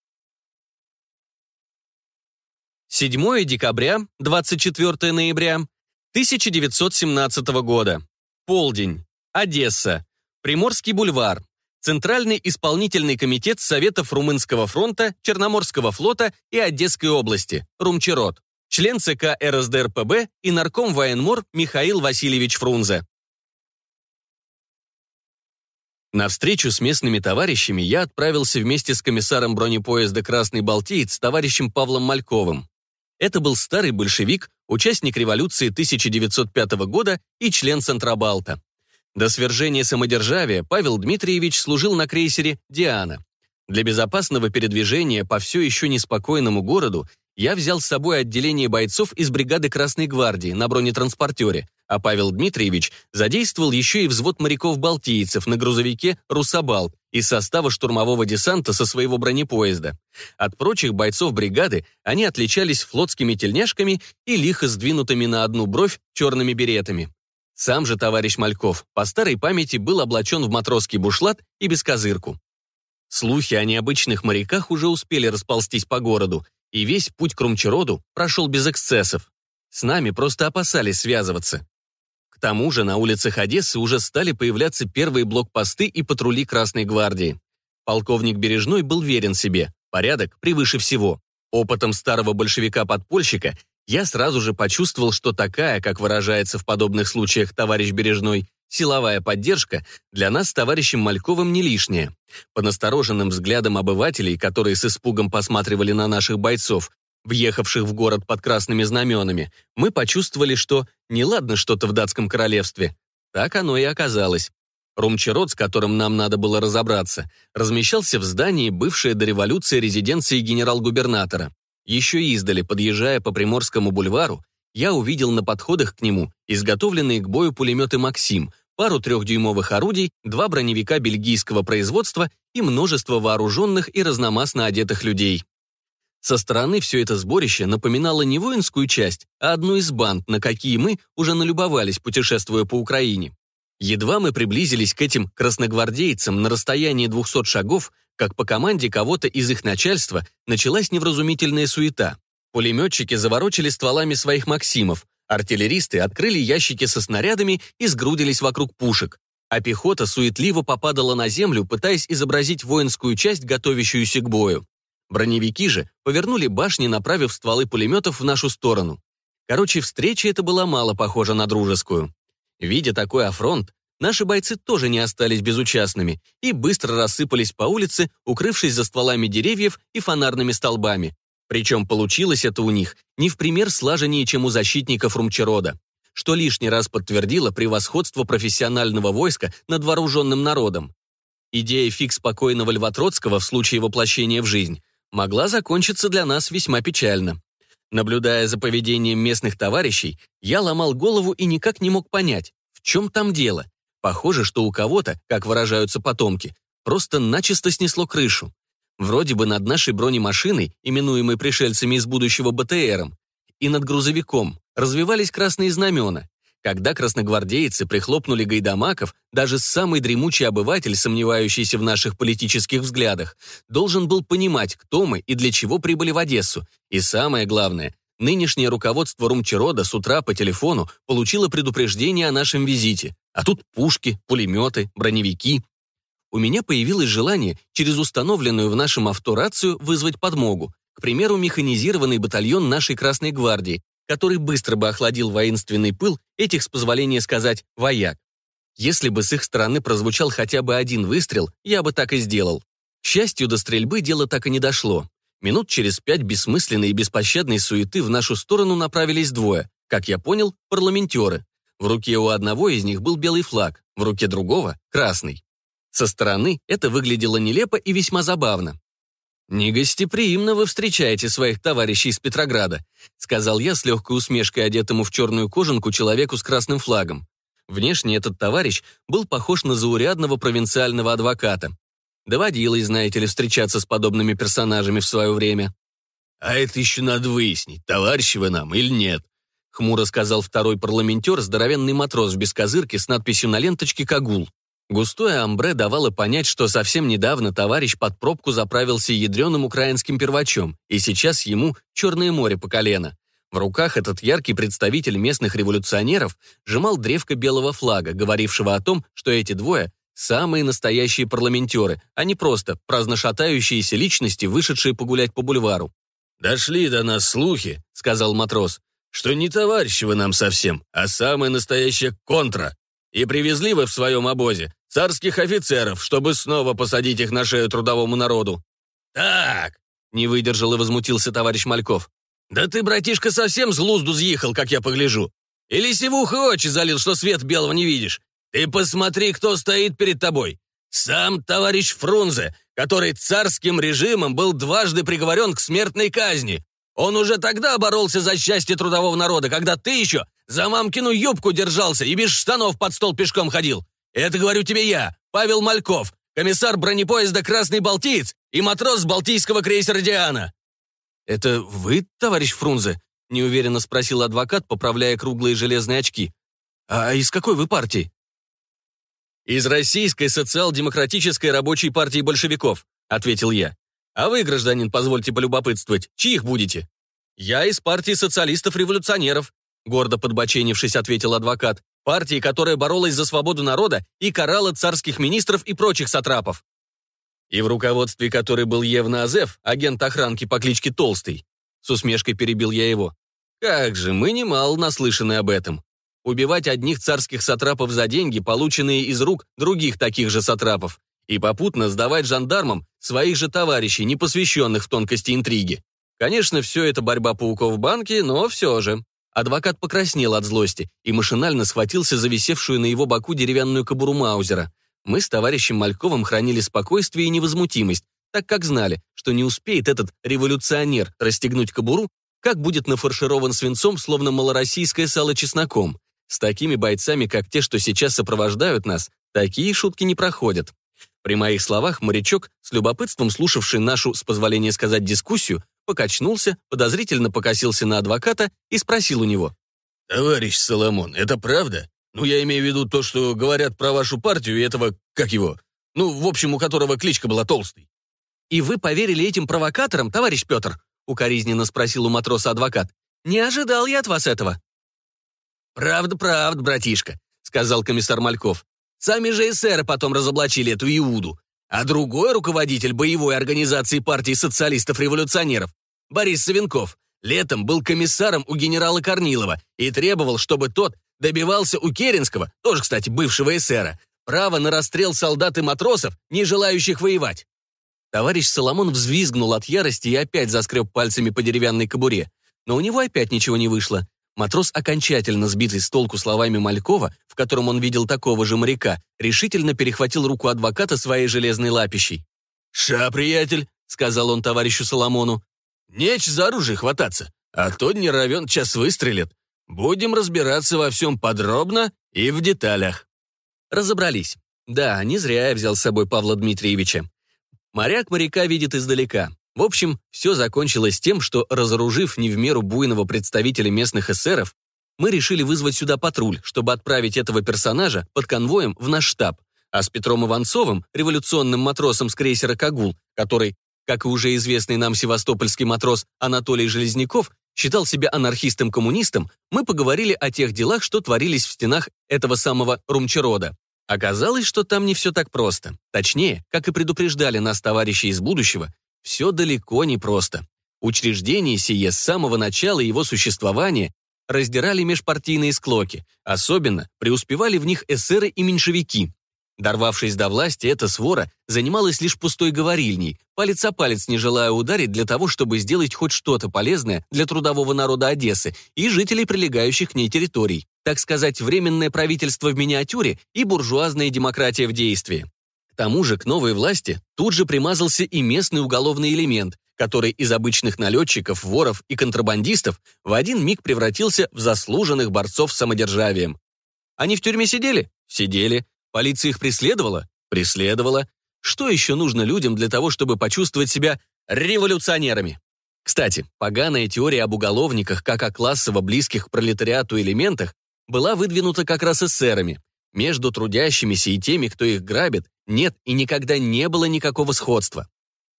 7 декабря, 24 ноября 1917 года. Полдень. Одесса. Приморский бульвар. Центральный исполнительный комитет Советов Румынского фронта, Черноморского флота и Одесской области, Румчерот, член ЦК РСДРПБ и нарком военмор Михаил Васильевич Фрунзе. На встречу с местными товарищами я отправился вместе с комиссаром бронепоезда «Красный Балтиец» товарищем Павлом Мальковым. Это был старый большевик, участник революции 1905 года и член Центробалта. До свержения самодержавия Павел Дмитриевич служил на крейсере «Диана». Для безопасного передвижения по все еще неспокойному городу я взял с собой отделение бойцов из бригады Красной гвардии на бронетранспортере, а Павел Дмитриевич задействовал еще и взвод моряков-балтийцев на грузовике «Русабал» из состава штурмового десанта со своего бронепоезда. От прочих бойцов бригады они отличались флотскими тельняшками и лихо сдвинутыми на одну бровь черными беретами. Сам же товарищ Мальков по старой памяти был облачен в матросский бушлат и бескозырку. Слухи о необычных моряках уже успели расползтись по городу, и весь путь к Румчероду прошел без эксцессов. С нами просто опасались связываться. К тому же на улицах Одессы уже стали появляться первые блокпосты и патрули Красной гвардии. Полковник Бережной был верен себе, порядок превыше всего. Опытом старого большевика-подпольщика я сразу же почувствовал, что такая, как выражается в подобных случаях товарищ Бережной, силовая поддержка для нас с товарищем Мальковым не лишняя. По настороженным взглядам обывателей, которые с испугом посматривали на наших бойцов, въехавших в город под красными знаменами, мы почувствовали, что неладно что-то в датском королевстве. Так оно и оказалось. Румчерот, с которым нам надо было разобраться, размещался в здании, бывшей до революции резиденции генерал-губернатора. Еще издали, подъезжая по Приморскому бульвару, я увидел на подходах к нему изготовленные к бою пулеметы «Максим», пару трехдюймовых орудий, два броневика бельгийского производства и множество вооруженных и разномастно одетых людей. Со стороны все это сборище напоминало не воинскую часть, а одну из банд, на какие мы уже налюбовались, путешествуя по Украине. Едва мы приблизились к этим красногвардейцам на расстоянии 200 шагов, как по команде кого-то из их начальства началась невразумительная суета. Пулеметчики заворочили стволами своих «Максимов», артиллеристы открыли ящики со снарядами и сгрудились вокруг пушек, а пехота суетливо попадала на землю, пытаясь изобразить воинскую часть, готовящуюся к бою. Броневики же повернули башни, направив стволы пулеметов в нашу сторону. Короче, встреча эта была мало похожа на дружескую. Видя такой афронт, наши бойцы тоже не остались безучастными и быстро рассыпались по улице, укрывшись за стволами деревьев и фонарными столбами. Причем получилось это у них не в пример слаженнее, чем у защитников Румчерода, что лишний раз подтвердило превосходство профессионального войска над вооруженным народом. Идея фикс спокойного Льва Троцкого в случае воплощения в жизнь могла закончиться для нас весьма печально. Наблюдая за поведением местных товарищей, я ломал голову и никак не мог понять, в чем там дело. Похоже, что у кого-то, как выражаются потомки, просто начисто снесло крышу. Вроде бы над нашей бронемашиной, именуемой пришельцами из будущего БТРом, и над грузовиком развивались красные знамена, когда красногвардейцы прихлопнули гайдамаков, даже самый дремучий обыватель, сомневающийся в наших политических взглядах, должен был понимать, кто мы и для чего прибыли в Одессу. И самое главное, нынешнее руководство Румчерода с утра по телефону получило предупреждение о нашем визите. А тут пушки, пулеметы, броневики. У меня появилось желание через установленную в нашем авто рацию вызвать подмогу. К примеру, механизированный батальон нашей Красной Гвардии, который быстро бы охладил воинственный пыл этих, с позволения сказать, вояк. Если бы с их стороны прозвучал хотя бы один выстрел, я бы так и сделал. К счастью, до стрельбы дело так и не дошло. Минут через пять бессмысленной и беспощадной суеты в нашу сторону направились двое, как я понял, парламентеры. В руке у одного из них был белый флаг, в руке другого — красный. Со стороны это выглядело нелепо и весьма забавно. «Негостеприимно вы встречаете своих товарищей из Петрограда», сказал я с легкой усмешкой одетому в черную кожанку человеку с красным флагом. Внешне этот товарищ был похож на заурядного провинциального адвоката. Доводилось, знаете ли, встречаться с подобными персонажами в свое время. «А это еще надо выяснить, товарищи вы нам или нет», хмуро сказал второй парламентер, здоровенный матрос в бескозырке с надписью на ленточке «Кагул». Густое амбре давало понять, что совсем недавно товарищ под пробку заправился ядреным украинским первачом, и сейчас ему Черное море по колено. В руках этот яркий представитель местных революционеров сжимал древко белого флага, говорившего о том, что эти двое – самые настоящие парламентеры, а не просто праздно шатающиеся личности, вышедшие погулять по бульвару. «Дошли до нас слухи», — сказал матрос, «что не товарищи вы нам совсем, а самая настоящая контра. И привезли вы в своем обозе царских офицеров, чтобы снова посадить их на шею трудовому народу». «Так», — не выдержал и возмутился товарищ Мальков. «Да ты, братишка, совсем с лузду съехал, как я погляжу. Или сивуха очи залил, что свет белого не видишь. Ты посмотри, кто стоит перед тобой. Сам товарищ Фрунзе, который царским режимом был дважды приговорен к смертной казни. Он уже тогда боролся за счастье трудового народа, когда ты еще за мамкину юбку держался и без штанов под стол пешком ходил. Это говорю тебе я, Павел Мальков, комиссар бронепоезда «Красный Балтиец» и матрос Балтийского крейсера «Диана». «Это вы, товарищ Фрунзе?» — неуверенно спросил адвокат, поправляя круглые железные очки. «А из какой вы партии?» «Из Российской социал-демократической рабочей партии большевиков», — ответил я. «А вы, гражданин, позвольте полюбопытствовать, чьих будете?» «Я из партии социалистов-революционеров», — гордо подбоченившись, ответил адвокат партии, которая боролась за свободу народа и карала царских министров и прочих сатрапов. И в руководстве которой был Евна Азеф, агент охранки по кличке Толстый. С усмешкой перебил я его. Как же, мы немало наслышаны об этом. Убивать одних царских сатрапов за деньги, полученные из рук других таких же сатрапов, и попутно сдавать жандармам своих же товарищей, не посвященных в тонкости интриги. Конечно, все это борьба пауков в банке, но все же. Адвокат покраснел от злости и машинально схватился за висевшую на его боку деревянную кобуру Маузера. Мы с товарищем Мальковым хранили спокойствие и невозмутимость, так как знали, что не успеет этот революционер расстегнуть кобуру, как будет нафарширован свинцом, словно малороссийское сало чесноком. С такими бойцами, как те, что сейчас сопровождают нас, такие шутки не проходят. При моих словах морячок, с любопытством слушавший нашу, с позволения сказать, дискуссию, покачнулся, подозрительно покосился на адвоката и спросил у него. «Товарищ Соломон, это правда? Ну, я имею в виду то, что говорят про вашу партию и этого, как его, ну, в общем, у которого кличка была Толстый». «И вы поверили этим провокаторам, товарищ Петр?» укоризненно спросил у матроса адвокат. «Не ожидал я от вас этого». «Правда, правда, братишка», — сказал комиссар Мальков. «Сами же эсеры потом разоблачили эту Иуду. А другой руководитель боевой организации партии социалистов-революционеров, Борис Савенков, летом был комиссаром у генерала Корнилова и требовал, чтобы тот добивался у Керенского, тоже, кстати, бывшего эсера, право на расстрел солдат и матросов, не желающих воевать. Товарищ Соломон взвизгнул от ярости и опять заскреб пальцами по деревянной кобуре. Но у него опять ничего не вышло. Матрос, окончательно сбитый с толку словами Малькова, в котором он видел такого же моряка, решительно перехватил руку адвоката своей железной лапищей. «Ша, приятель», — сказал он товарищу Соломону, — «неч за оружие хвататься, а то не равен час выстрелит. Будем разбираться во всем подробно и в деталях». Разобрались. Да, не зря я взял с собой Павла Дмитриевича. Моряк моряка видит издалека. В общем, все закончилось тем, что, разоружив не в меру буйного представителя местных эсеров, мы решили вызвать сюда патруль, чтобы отправить этого персонажа под конвоем в наш штаб, а с Петром Иванцовым, революционным матросом с крейсера «Кагул», который, как и уже известный нам севастопольский матрос Анатолий Железняков, считал себя анархистом-коммунистом, мы поговорили о тех делах, что творились в стенах этого самого Румчерода. Оказалось, что там не все так просто. Точнее, как и предупреждали нас товарищи из будущего, все далеко не просто. Учреждение сие с самого начала его существования раздирали межпартийные склоки, особенно преуспевали в них эсеры и меньшевики. Дорвавшись до власти, эта свора занималась лишь пустой говорильней, палец о палец не желая ударить для того, чтобы сделать хоть что-то полезное для трудового народа Одессы и жителей прилегающих к ней территорий так сказать, временное правительство в миниатюре и буржуазная демократия в действии. К тому же к новой власти тут же примазался и местный уголовный элемент, который из обычных налетчиков, воров и контрабандистов в один миг превратился в заслуженных борцов с самодержавием. Они в тюрьме сидели? Сидели. Полиция их преследовала? Преследовала. Что еще нужно людям для того, чтобы почувствовать себя революционерами? Кстати, поганая теория об уголовниках как о классово близких к пролетариату элементах была выдвинута как раз эсерами. Между трудящимися и теми, кто их грабит, нет и никогда не было никакого сходства.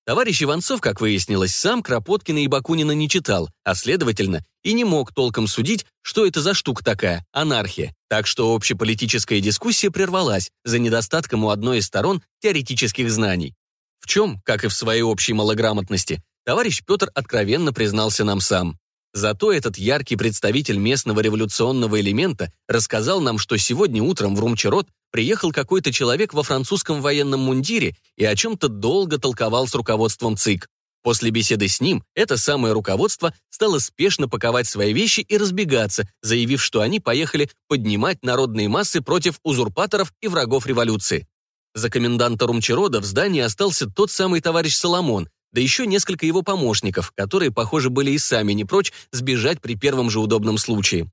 Товарищ Иванцов, как выяснилось, сам Кропоткина и Бакунина не читал, а, следовательно, и не мог толком судить, что это за штука такая, анархия. Так что общеполитическая дискуссия прервалась за недостатком у одной из сторон теоретических знаний. В чем, как и в своей общей малограмотности, товарищ Петр откровенно признался нам сам. Зато этот яркий представитель местного революционного элемента рассказал нам, что сегодня утром в Румчерот приехал какой-то человек во французском военном мундире и о чем-то долго толковал с руководством ЦИК. После беседы с ним это самое руководство стало спешно паковать свои вещи и разбегаться, заявив, что они поехали поднимать народные массы против узурпаторов и врагов революции. За коменданта Румчерода в здании остался тот самый товарищ Соломон, да еще несколько его помощников, которые, похоже, были и сами не прочь сбежать при первом же удобном случае.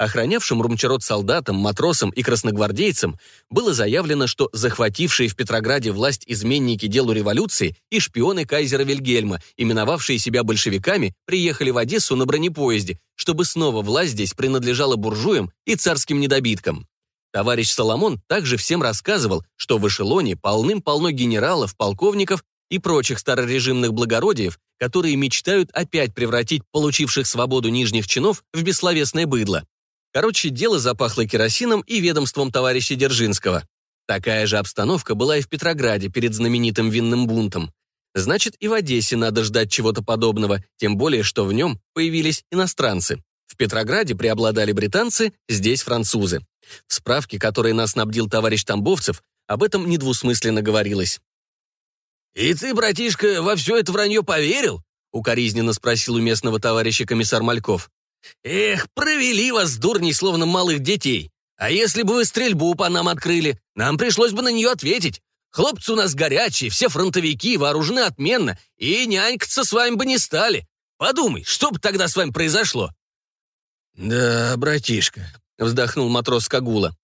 Охранявшим Румчарот солдатам, матросам и красногвардейцам было заявлено, что захватившие в Петрограде власть изменники делу революции и шпионы кайзера Вильгельма, именовавшие себя большевиками, приехали в Одессу на бронепоезде, чтобы снова власть здесь принадлежала буржуям и царским недобиткам. Товарищ Соломон также всем рассказывал, что в эшелоне полным-полно генералов, полковников и прочих старорежимных благородиев, которые мечтают опять превратить получивших свободу нижних чинов в бессловесное быдло. Короче, дело запахло керосином и ведомством товарища Держинского. Такая же обстановка была и в Петрограде перед знаменитым винным бунтом. Значит, и в Одессе надо ждать чего-то подобного, тем более, что в нем появились иностранцы. В Петрограде преобладали британцы, здесь французы. В справке, которой нас снабдил товарищ Тамбовцев, об этом недвусмысленно говорилось. «И ты, братишка, во все это вранье поверил?» — укоризненно спросил у местного товарища комиссар Мальков. «Эх, провели вас, дурней, словно малых детей. А если бы вы стрельбу по нам открыли, нам пришлось бы на нее ответить. Хлопцы у нас горячие, все фронтовики, вооружены отменно, и нянькаться с вами бы не стали. Подумай, что бы тогда с вами произошло?» «Да, братишка», — вздохнул матрос Кагула.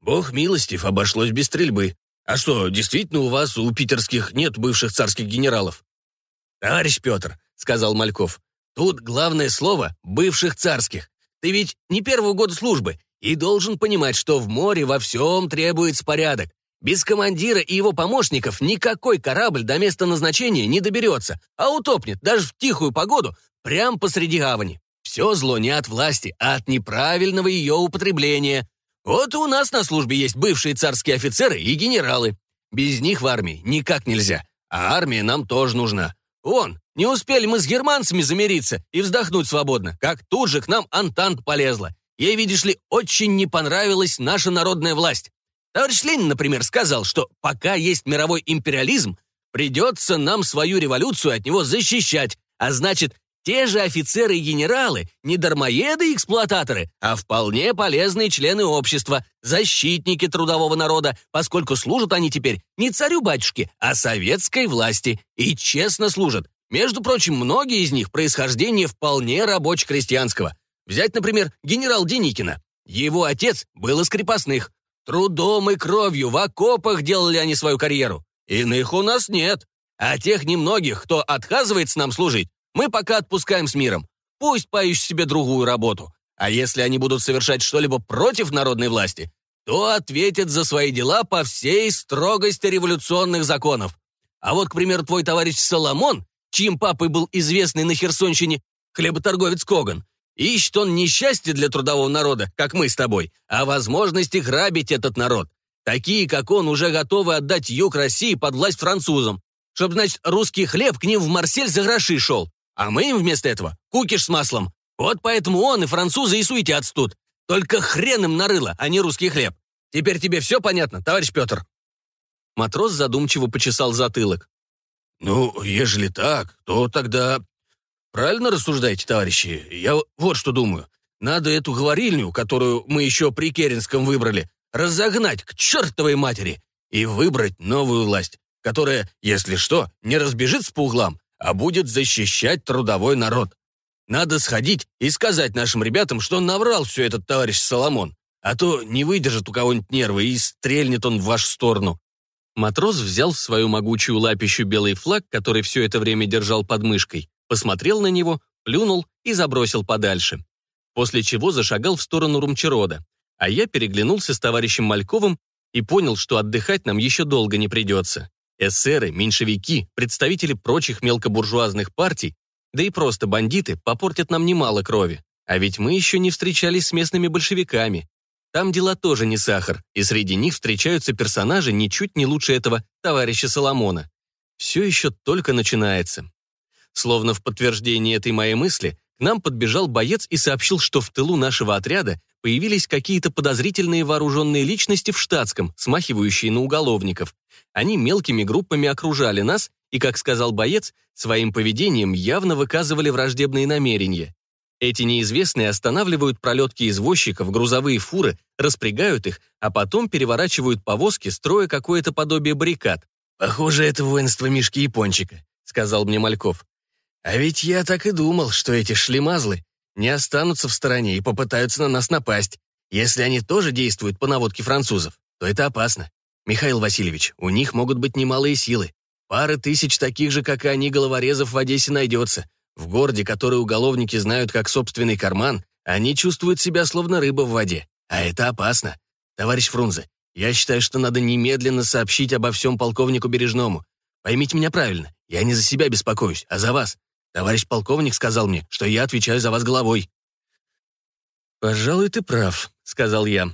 «Бог милостив, обошлось без стрельбы. А что, действительно у вас, у питерских, нет бывших царских генералов?» «Товарищ Петр», — сказал Мальков, «тут главное слово — бывших царских. Ты ведь не первого года службы и должен понимать, что в море во всем требуется порядок. Без командира и его помощников никакой корабль до места назначения не доберется, а утопнет даже в тихую погоду прямо посреди гавани. Все зло не от власти, а от неправильного ее употребления. Вот у нас на службе есть бывшие царские офицеры и генералы. Без них в армии никак нельзя, а армия нам тоже нужна. Вон, не успели мы с германцами замириться и вздохнуть свободно, как тут же к нам Антант полезла. Ей, видишь ли, очень не понравилась наша народная власть. Товарищ Ленин, например, сказал, что пока есть мировой империализм, придется нам свою революцию от него защищать, а значит, те же офицеры и генералы не дармоеды и эксплуататоры, а вполне полезные члены общества, защитники трудового народа, поскольку служат они теперь не царю-батюшке, а советской власти. И честно служат. Между прочим, многие из них происхождение вполне рабоче-крестьянского. Взять, например, генерал Деникина. Его отец был из крепостных. Трудом и кровью в окопах делали они свою карьеру. Иных у нас нет. А тех немногих, кто отказывается нам служить, мы пока отпускаем с миром. Пусть поищут себе другую работу. А если они будут совершать что-либо против народной власти, то ответят за свои дела по всей строгости революционных законов. А вот, к примеру, твой товарищ Соломон, чьим папой был известный на Херсонщине хлеботорговец Коган, Ищет он не счастье для трудового народа, как мы с тобой, а возможности грабить этот народ. Такие, как он, уже готовы отдать юг России под власть французам, чтобы, значит, русский хлеб к ним в Марсель за гроши шел. А мы им вместо этого кукиш с маслом. Вот поэтому он и французы и суетятся тут. Только хрен им нарыло, а не русский хлеб. Теперь тебе все понятно, товарищ Петр?» Матрос задумчиво почесал затылок. «Ну, ежели так, то тогда Правильно рассуждаете, товарищи? Я вот что думаю. Надо эту говорильню, которую мы еще при Керенском выбрали, разогнать к чертовой матери и выбрать новую власть, которая, если что, не разбежится по углам, а будет защищать трудовой народ. Надо сходить и сказать нашим ребятам, что наврал все этот товарищ Соломон, а то не выдержит у кого-нибудь нервы и стрельнет он в вашу сторону». Матрос взял в свою могучую лапищу белый флаг, который все это время держал под мышкой, посмотрел на него, плюнул и забросил подальше. После чего зашагал в сторону Румчерода. А я переглянулся с товарищем Мальковым и понял, что отдыхать нам еще долго не придется. Эсеры, меньшевики, представители прочих мелкобуржуазных партий, да и просто бандиты попортят нам немало крови. А ведь мы еще не встречались с местными большевиками. Там дела тоже не сахар, и среди них встречаются персонажи ничуть не лучше этого товарища Соломона. Все еще только начинается. Словно в подтверждение этой моей мысли, к нам подбежал боец и сообщил, что в тылу нашего отряда появились какие-то подозрительные вооруженные личности в штатском, смахивающие на уголовников. Они мелкими группами окружали нас и, как сказал боец, своим поведением явно выказывали враждебные намерения. Эти неизвестные останавливают пролетки извозчиков, грузовые фуры, распрягают их, а потом переворачивают повозки, строя какое-то подобие баррикад. «Похоже, это воинство Мишки Япончика», — сказал мне Мальков. А ведь я так и думал, что эти шлемазлы не останутся в стороне и попытаются на нас напасть. Если они тоже действуют по наводке французов, то это опасно. Михаил Васильевич, у них могут быть немалые силы. Пара тысяч таких же, как и они, головорезов в Одессе найдется. В городе, который уголовники знают как собственный карман, они чувствуют себя словно рыба в воде. А это опасно. Товарищ Фрунзе, я считаю, что надо немедленно сообщить обо всем полковнику Бережному. Поймите меня правильно, я не за себя беспокоюсь, а за вас. Товарищ полковник сказал мне, что я отвечаю за вас головой». «Пожалуй, ты прав», — сказал я.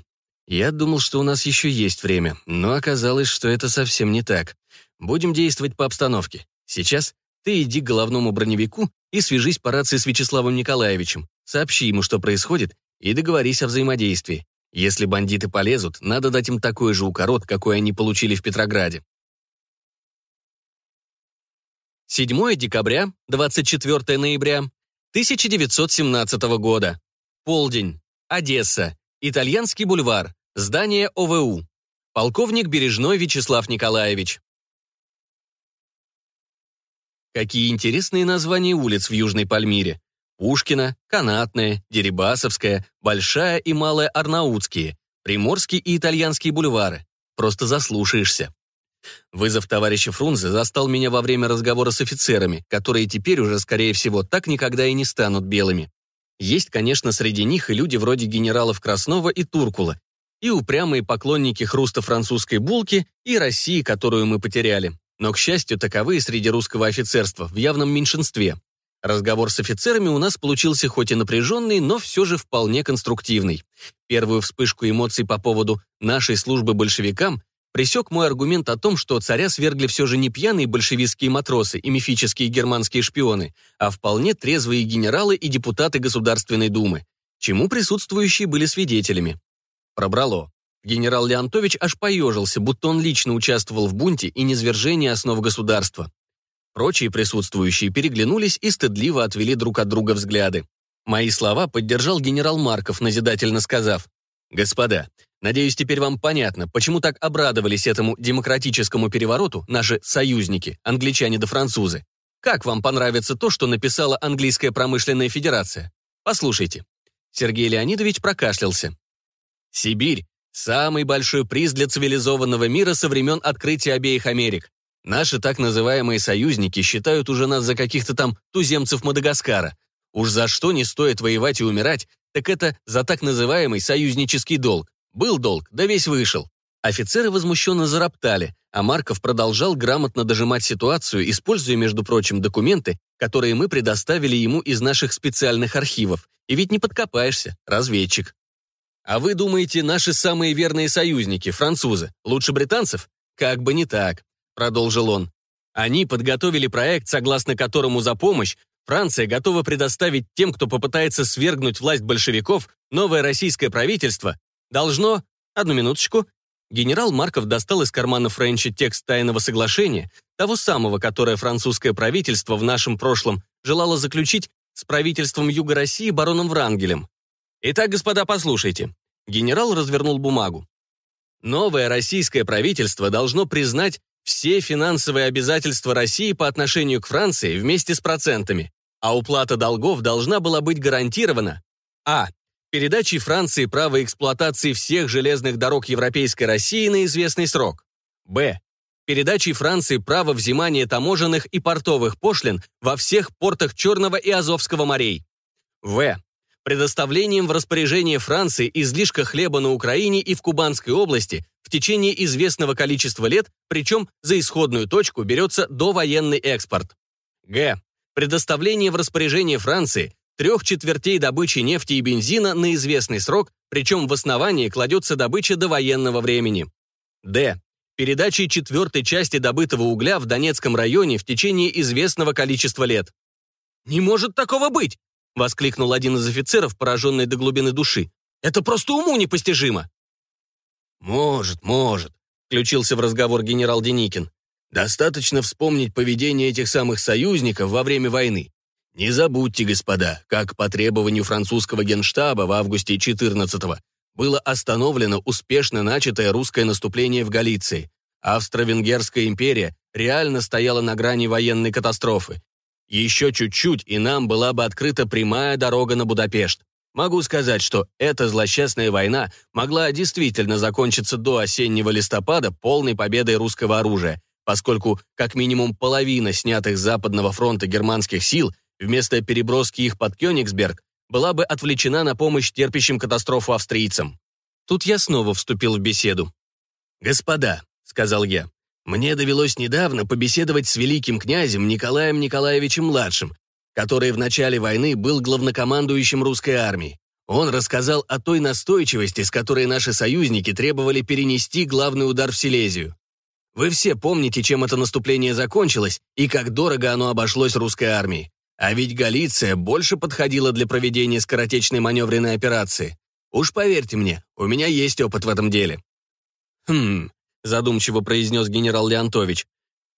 Я думал, что у нас еще есть время, но оказалось, что это совсем не так. Будем действовать по обстановке. Сейчас ты иди к головному броневику и свяжись по рации с Вячеславом Николаевичем. Сообщи ему, что происходит, и договорись о взаимодействии. Если бандиты полезут, надо дать им такой же укорот, какой они получили в Петрограде. 7 декабря, 24 ноября 1917 года. Полдень. Одесса. Итальянский бульвар. Здание ОВУ. Полковник Бережной Вячеслав Николаевич. Какие интересные названия улиц в Южной Пальмире. Пушкина, Канатная, Дерибасовская, Большая и Малая Арнаутские, Приморский и Итальянские бульвары. Просто заслушаешься. Вызов товарища Фрунзе застал меня во время разговора с офицерами, которые теперь уже, скорее всего, так никогда и не станут белыми. Есть, конечно, среди них и люди вроде генералов Краснова и Туркула, и упрямые поклонники хруста французской булки, и России, которую мы потеряли. Но, к счастью, таковые среди русского офицерства в явном меньшинстве. Разговор с офицерами у нас получился хоть и напряженный, но все же вполне конструктивный. Первую вспышку эмоций по поводу нашей службы большевикам пресек мой аргумент о том, что царя свергли все же не пьяные большевистские матросы и мифические германские шпионы, а вполне трезвые генералы и депутаты Государственной Думы, чему присутствующие были свидетелями. Пробрало. Генерал Леонтович аж поежился, будто он лично участвовал в бунте и низвержении основ государства. Прочие присутствующие переглянулись и стыдливо отвели друг от друга взгляды. Мои слова поддержал генерал Марков, назидательно сказав, «Господа, Надеюсь, теперь вам понятно, почему так обрадовались этому демократическому перевороту наши союзники, англичане да французы. Как вам понравится то, что написала Английская промышленная федерация? Послушайте. Сергей Леонидович прокашлялся. Сибирь – самый большой приз для цивилизованного мира со времен открытия обеих Америк. Наши так называемые союзники считают уже нас за каких-то там туземцев Мадагаскара. Уж за что не стоит воевать и умирать, так это за так называемый союзнический долг. Был долг, да весь вышел. Офицеры возмущенно зароптали, а Марков продолжал грамотно дожимать ситуацию, используя, между прочим, документы, которые мы предоставили ему из наших специальных архивов. И ведь не подкопаешься, разведчик. А вы думаете, наши самые верные союзники, французы, лучше британцев? Как бы не так, продолжил он. Они подготовили проект, согласно которому за помощь Франция готова предоставить тем, кто попытается свергнуть власть большевиков, новое российское правительство, Должно... Одну минуточку. Генерал Марков достал из кармана Френча текст тайного соглашения, того самого, которое французское правительство в нашем прошлом желало заключить с правительством Юга России бароном Врангелем. Итак, господа, послушайте. Генерал развернул бумагу. Новое российское правительство должно признать все финансовые обязательства России по отношению к Франции вместе с процентами, а уплата долгов должна была быть гарантирована а передачей Франции права эксплуатации всех железных дорог Европейской России на известный срок. Б. Передачей Франции права взимания таможенных и портовых пошлин во всех портах Черного и Азовского морей. В. Предоставлением в распоряжение Франции излишка хлеба на Украине и в Кубанской области в течение известного количества лет, причем за исходную точку берется довоенный экспорт. Г. Предоставление в распоряжение Франции трех четвертей добычи нефти и бензина на известный срок, причем в основании кладется добыча до военного времени. Д. Передачей четвертой части добытого угля в Донецком районе в течение известного количества лет. «Не может такого быть!» — воскликнул один из офицеров, пораженный до глубины души. «Это просто уму непостижимо!» «Может, может», — включился в разговор генерал Деникин. «Достаточно вспомнить поведение этих самых союзников во время войны. Не забудьте, господа, как по требованию французского генштаба в августе 14-го было остановлено успешно начатое русское наступление в Галиции. Австро-Венгерская империя реально стояла на грани военной катастрофы. Еще чуть-чуть, и нам была бы открыта прямая дорога на Будапешт. Могу сказать, что эта злосчастная война могла действительно закончиться до осеннего листопада полной победой русского оружия, поскольку как минимум половина снятых с Западного фронта германских сил – вместо переброски их под Кёнигсберг, была бы отвлечена на помощь терпящим катастрофу австрийцам. Тут я снова вступил в беседу. «Господа», — сказал я, — «мне довелось недавно побеседовать с великим князем Николаем Николаевичем-младшим, который в начале войны был главнокомандующим русской армии. Он рассказал о той настойчивости, с которой наши союзники требовали перенести главный удар в Силезию. Вы все помните, чем это наступление закончилось и как дорого оно обошлось русской армии. А ведь Галиция больше подходила для проведения скоротечной маневренной операции. Уж поверьте мне, у меня есть опыт в этом деле. Хм, задумчиво произнес генерал Леонтович.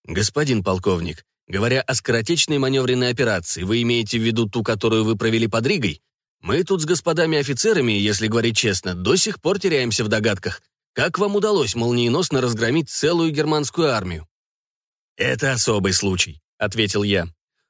Господин полковник, говоря о скоротечной маневренной операции, вы имеете в виду ту, которую вы провели под Ригой? Мы тут с господами офицерами, если говорить честно, до сих пор теряемся в догадках. Как вам удалось молниеносно разгромить целую германскую армию?» «Это особый случай», — ответил я.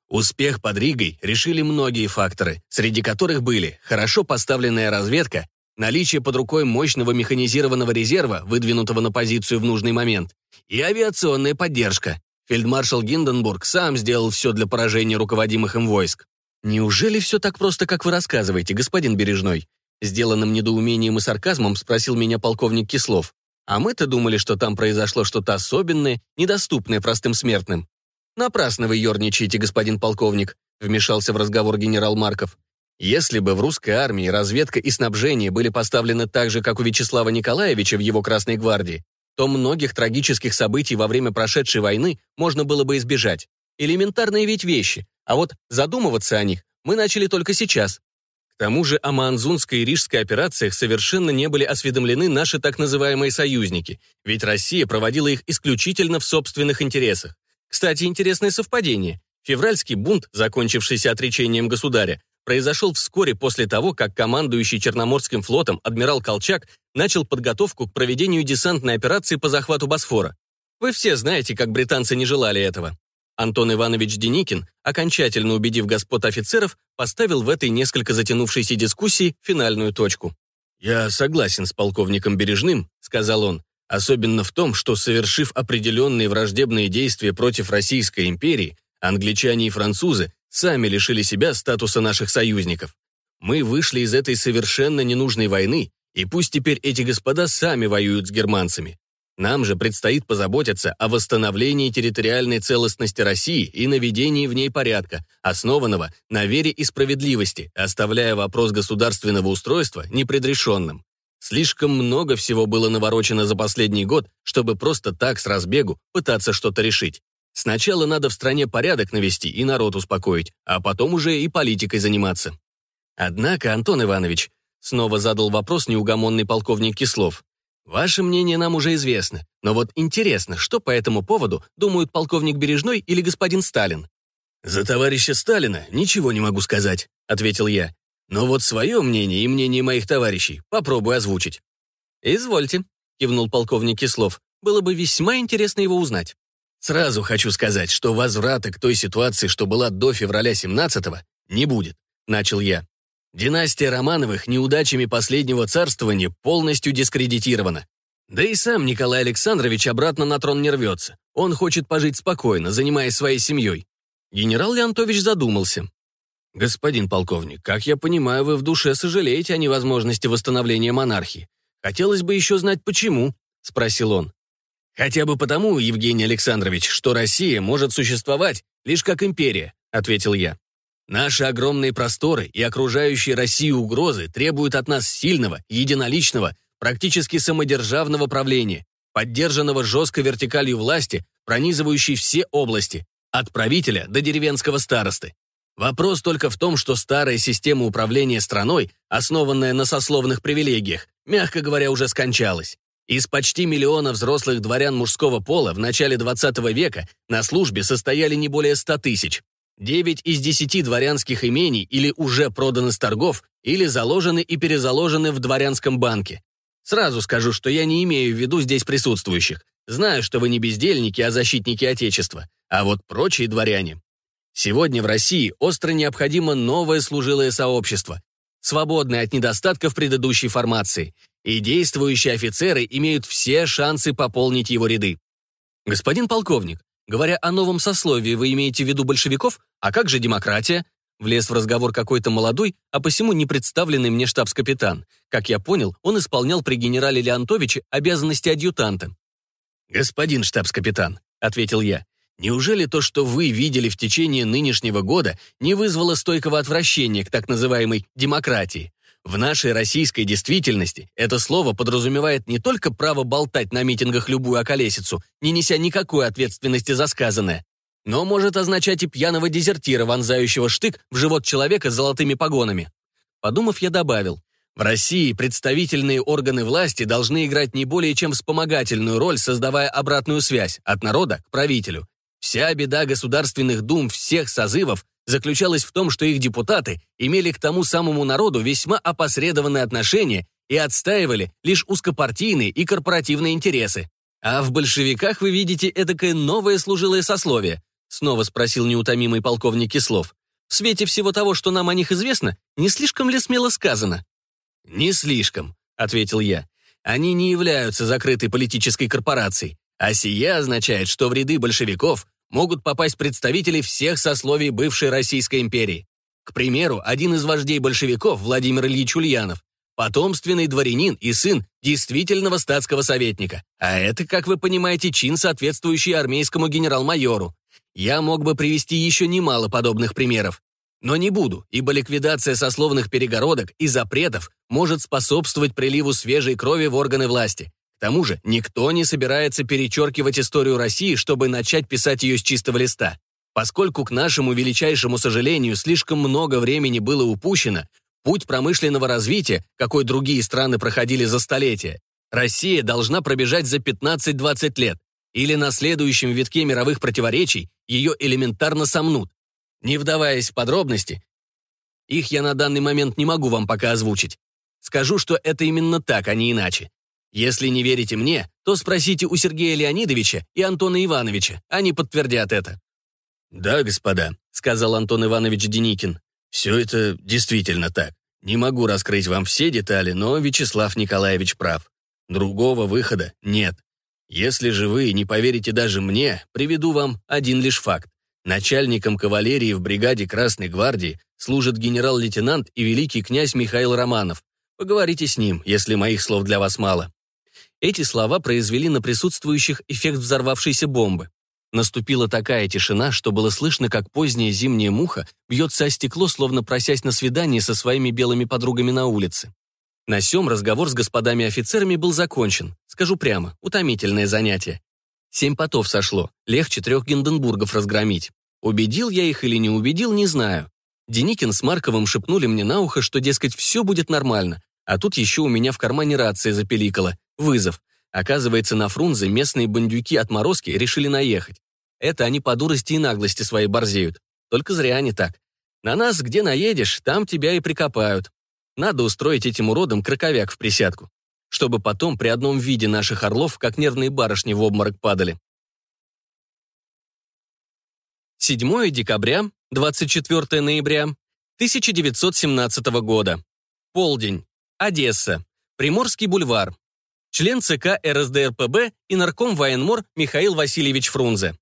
Успех под Ригой решили многие факторы, среди которых были хорошо поставленная разведка, наличие под рукой мощного механизированного резерва, выдвинутого на позицию в нужный момент, и авиационная поддержка. Фельдмаршал Гинденбург сам сделал все для поражения руководимых им войск. «Неужели все так просто, как вы рассказываете, господин Бережной?» Сделанным недоумением и сарказмом спросил меня полковник Кислов. А мы-то думали, что там произошло что-то особенное, недоступное простым смертным. «Напрасно вы ерничаете, господин полковник», вмешался в разговор генерал Марков. Если бы в русской армии разведка и снабжение были поставлены так же, как у Вячеслава Николаевича в его Красной гвардии, то многих трагических событий во время прошедшей войны можно было бы избежать. Элементарные ведь вещи, а вот задумываться о них мы начали только сейчас. К тому же о Маанзунской и Рижской операциях совершенно не были осведомлены наши так называемые союзники, ведь Россия проводила их исключительно в собственных интересах. Кстати, интересное совпадение. Февральский бунт, закончившийся отречением государя, произошел вскоре после того, как командующий Черноморским флотом адмирал Колчак начал подготовку к проведению десантной операции по захвату Босфора. Вы все знаете, как британцы не желали этого. Антон Иванович Деникин, окончательно убедив господ офицеров, поставил в этой несколько затянувшейся дискуссии финальную точку. «Я согласен с полковником Бережным», — сказал он, особенно в том, что, совершив определенные враждебные действия против Российской империи, англичане и французы сами лишили себя статуса наших союзников. Мы вышли из этой совершенно ненужной войны, и пусть теперь эти господа сами воюют с германцами. Нам же предстоит позаботиться о восстановлении территориальной целостности России и наведении в ней порядка, основанного на вере и справедливости, оставляя вопрос государственного устройства непредрешенным. Слишком много всего было наворочено за последний год, чтобы просто так с разбегу пытаться что-то решить. Сначала надо в стране порядок навести и народ успокоить, а потом уже и политикой заниматься. Однако, Антон Иванович, снова задал вопрос неугомонный полковник Кислов. Ваше мнение нам уже известно, но вот интересно, что по этому поводу думают полковник Бережной или господин Сталин? «За товарища Сталина ничего не могу сказать», — ответил я. «Но вот свое мнение и мнение моих товарищей попробую озвучить». «Извольте», — кивнул полковник Кислов. «Было бы весьма интересно его узнать». Сразу хочу сказать, что возврата к той ситуации, что была до февраля 17-го, не будет, начал я. Династия Романовых неудачами последнего царствования полностью дискредитирована. Да и сам Николай Александрович обратно на трон не рвется. Он хочет пожить спокойно, занимаясь своей семьей. Генерал Леонтович задумался. «Господин полковник, как я понимаю, вы в душе сожалеете о невозможности восстановления монархии. Хотелось бы еще знать, почему?» — спросил он. «Хотя бы потому, Евгений Александрович, что Россия может существовать лишь как империя», — ответил я. «Наши огромные просторы и окружающие Россию угрозы требуют от нас сильного, единоличного, практически самодержавного правления, поддержанного жесткой вертикалью власти, пронизывающей все области, от правителя до деревенского старосты. Вопрос только в том, что старая система управления страной, основанная на сословных привилегиях, мягко говоря, уже скончалась. Из почти миллиона взрослых дворян мужского пола в начале 20 века на службе состояли не более 100 тысяч. Девять из десяти дворянских имений или уже проданы с торгов, или заложены и перезаложены в дворянском банке. Сразу скажу, что я не имею в виду здесь присутствующих. Знаю, что вы не бездельники, а защитники Отечества. А вот прочие дворяне. Сегодня в России остро необходимо новое служилое сообщество, свободное от недостатков предыдущей формации и действующие офицеры имеют все шансы пополнить его ряды. Господин полковник, говоря о новом сословии, вы имеете в виду большевиков? А как же демократия? Влез в разговор какой-то молодой, а посему не представленный мне штабс-капитан. Как я понял, он исполнял при генерале Леонтовиче обязанности адъютанта. «Господин штабс-капитан», — ответил я, «неужели то, что вы видели в течение нынешнего года, не вызвало стойкого отвращения к так называемой демократии? В нашей российской действительности это слово подразумевает не только право болтать на митингах любую околесицу, не неся никакой ответственности за сказанное, но может означать и пьяного дезертира, вонзающего штык в живот человека с золотыми погонами. Подумав, я добавил, в России представительные органы власти должны играть не более чем вспомогательную роль, создавая обратную связь от народа к правителю. Вся беда государственных дум всех созывов заключалась в том, что их депутаты имели к тому самому народу весьма опосредованные отношения и отстаивали лишь узкопартийные и корпоративные интересы. А в большевиках вы видите эдакое новое служилое сословие, снова спросил неутомимый полковник Кислов. В свете всего того, что нам о них известно, не слишком ли смело сказано? Не слишком, ответил я. Они не являются закрытой политической корпорацией, а сия означает, что в ряды большевиков могут попасть представители всех сословий бывшей Российской империи. К примеру, один из вождей большевиков, Владимир Ильич Ульянов, потомственный дворянин и сын действительного статского советника. А это, как вы понимаете, чин, соответствующий армейскому генерал-майору. Я мог бы привести еще немало подобных примеров. Но не буду, ибо ликвидация сословных перегородок и запретов может способствовать приливу свежей крови в органы власти. Тому же никто не собирается перечеркивать историю России, чтобы начать писать ее с чистого листа. Поскольку, к нашему величайшему сожалению, слишком много времени было упущено, путь промышленного развития, какой другие страны проходили за столетия, Россия должна пробежать за 15-20 лет, или на следующем витке мировых противоречий ее элементарно сомнут. Не вдаваясь в подробности, их я на данный момент не могу вам пока озвучить. Скажу, что это именно так, а не иначе. Если не верите мне, то спросите у Сергея Леонидовича и Антона Ивановича, они подтвердят это. «Да, господа», — сказал Антон Иванович Деникин, «все это действительно так. Не могу раскрыть вам все детали, но Вячеслав Николаевич прав. Другого выхода нет. Если же вы не поверите даже мне, приведу вам один лишь факт. Начальником кавалерии в бригаде Красной гвардии служит генерал-лейтенант и великий князь Михаил Романов. Поговорите с ним, если моих слов для вас мало. Эти слова произвели на присутствующих эффект взорвавшейся бомбы. Наступила такая тишина, что было слышно, как поздняя зимняя муха бьется о стекло, словно просясь на свидание со своими белыми подругами на улице. На сём разговор с господами офицерами был закончен. Скажу прямо, утомительное занятие. Семь потов сошло, легче трех Гинденбургов разгромить. Убедил я их или не убедил, не знаю. Деникин с Марковым шепнули мне на ухо, что, дескать, все будет нормально. А тут еще у меня в кармане рация запеликала. Вызов. Оказывается, на Фрунзе местные бандюки-отморозки решили наехать. Это они по дурости и наглости своей борзеют. Только зря они так. На нас, где наедешь, там тебя и прикопают. Надо устроить этим уродам краковяк в присядку чтобы потом при одном виде наших орлов, как нервные барышни, в обморок падали. 7 декабря, 24 ноября 1917 года. Полдень. Одесса. Приморский бульвар. Член ЦК РСДРПБ и нарком военмор Михаил Васильевич Фрунзе.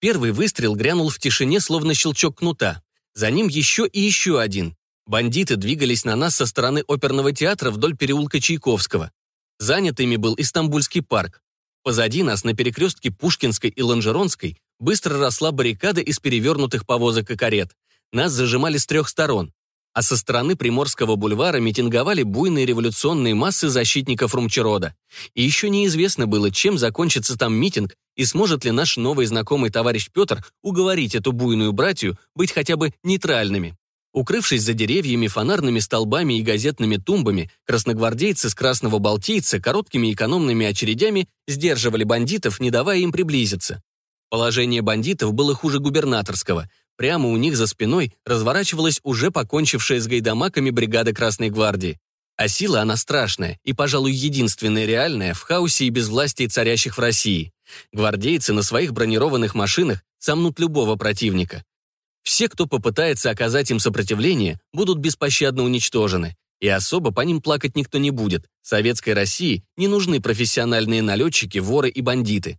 Первый выстрел грянул в тишине, словно щелчок кнута. За ним еще и еще один. Бандиты двигались на нас со стороны оперного театра вдоль переулка Чайковского. Занятыми был Истамбульский парк. Позади нас, на перекрестке Пушкинской и Ланжеронской, быстро росла баррикада из перевернутых повозок и карет. Нас зажимали с трех сторон. А со стороны Приморского бульвара митинговали буйные революционные массы защитников Румчерода. И еще неизвестно было, чем закончится там митинг и сможет ли наш новый знакомый товарищ Петр уговорить эту буйную братью быть хотя бы нейтральными. Укрывшись за деревьями, фонарными столбами и газетными тумбами, красногвардейцы с Красного Балтийца короткими экономными очередями сдерживали бандитов, не давая им приблизиться. Положение бандитов было хуже губернаторского. Прямо у них за спиной разворачивалась уже покончившая с гайдамаками бригада Красной Гвардии. А сила она страшная и, пожалуй, единственная реальная в хаосе и безвластии царящих в России. Гвардейцы на своих бронированных машинах сомнут любого противника. Все, кто попытается оказать им сопротивление, будут беспощадно уничтожены. И особо по ним плакать никто не будет. Советской России не нужны профессиональные налетчики, воры и бандиты.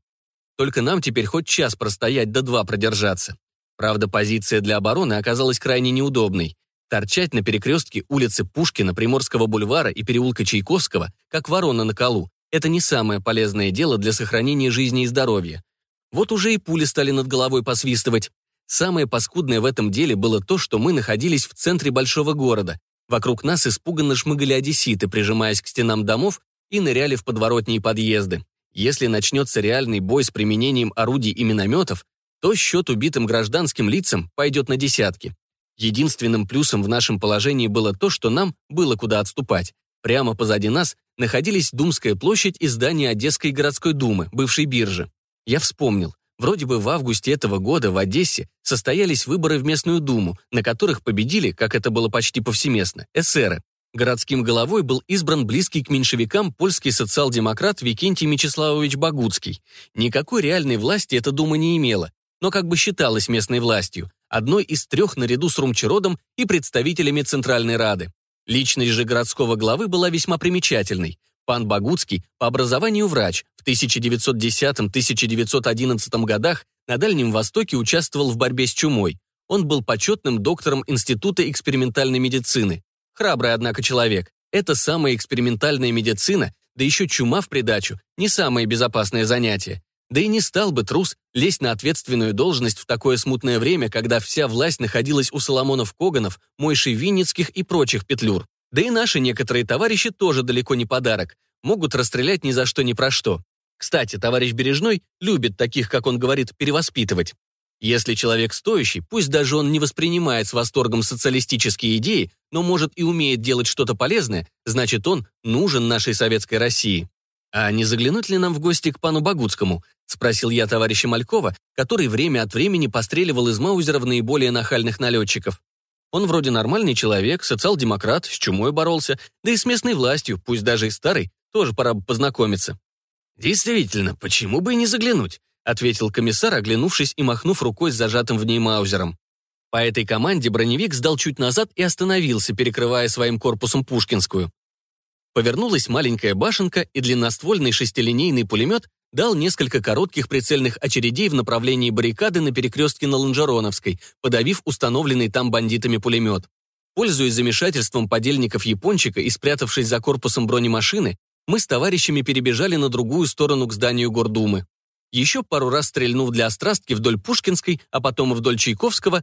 Только нам теперь хоть час простоять, до два продержаться. Правда, позиция для обороны оказалась крайне неудобной. Торчать на перекрестке улицы Пушкина, Приморского бульвара и переулка Чайковского, как ворона на колу, это не самое полезное дело для сохранения жизни и здоровья. Вот уже и пули стали над головой посвистывать. Самое паскудное в этом деле было то, что мы находились в центре большого города. Вокруг нас испуганно шмыгали одесситы, прижимаясь к стенам домов и ныряли в подворотни и подъезды. Если начнется реальный бой с применением орудий и минометов, то счет убитым гражданским лицам пойдет на десятки. Единственным плюсом в нашем положении было то, что нам было куда отступать. Прямо позади нас находились Думская площадь и здание Одесской городской думы, бывшей биржи. Я вспомнил. Вроде бы в августе этого года в Одессе состоялись выборы в местную думу, на которых победили, как это было почти повсеместно, эсеры. Городским головой был избран близкий к меньшевикам польский социал-демократ Викентий Мечиславович Багуцкий. Никакой реальной власти эта дума не имела, но как бы считалась местной властью, одной из трех наряду с Румчеродом и представителями Центральной Рады. Личность же городского главы была весьма примечательной. Пан Багуцкий по образованию врач, в 1910-1911 годах на Дальнем Востоке участвовал в борьбе с чумой. Он был почетным доктором Института экспериментальной медицины. Храбрый, однако, человек. Это самая экспериментальная медицина, да еще чума в придачу, не самое безопасное занятие. Да и не стал бы трус лезть на ответственную должность в такое смутное время, когда вся власть находилась у Соломонов-Коганов, Мойши Винницких и прочих петлюр. Да и наши некоторые товарищи тоже далеко не подарок. Могут расстрелять ни за что ни про что. Кстати, товарищ Бережной любит таких, как он говорит, перевоспитывать. Если человек стоящий, пусть даже он не воспринимает с восторгом социалистические идеи, но может и умеет делать что-то полезное, значит он нужен нашей советской России. «А не заглянуть ли нам в гости к пану Багутскому?» — спросил я товарища Малькова, который время от времени постреливал из маузеров наиболее нахальных налетчиков. Он вроде нормальный человек, социал-демократ, с чумой боролся, да и с местной властью, пусть даже и старый, тоже пора бы познакомиться. «Действительно, почему бы и не заглянуть?» — ответил комиссар, оглянувшись и махнув рукой с зажатым в ней маузером. По этой команде броневик сдал чуть назад и остановился, перекрывая своим корпусом Пушкинскую. Повернулась маленькая башенка, и длинноствольный шестилинейный пулемет дал несколько коротких прицельных очередей в направлении баррикады на перекрестке на Лонжероновской, подавив установленный там бандитами пулемет. Пользуясь замешательством подельников Япончика и спрятавшись за корпусом бронемашины, мы с товарищами перебежали на другую сторону к зданию Гордумы. Еще пару раз стрельнув для острастки вдоль Пушкинской, а потом и вдоль Чайковского,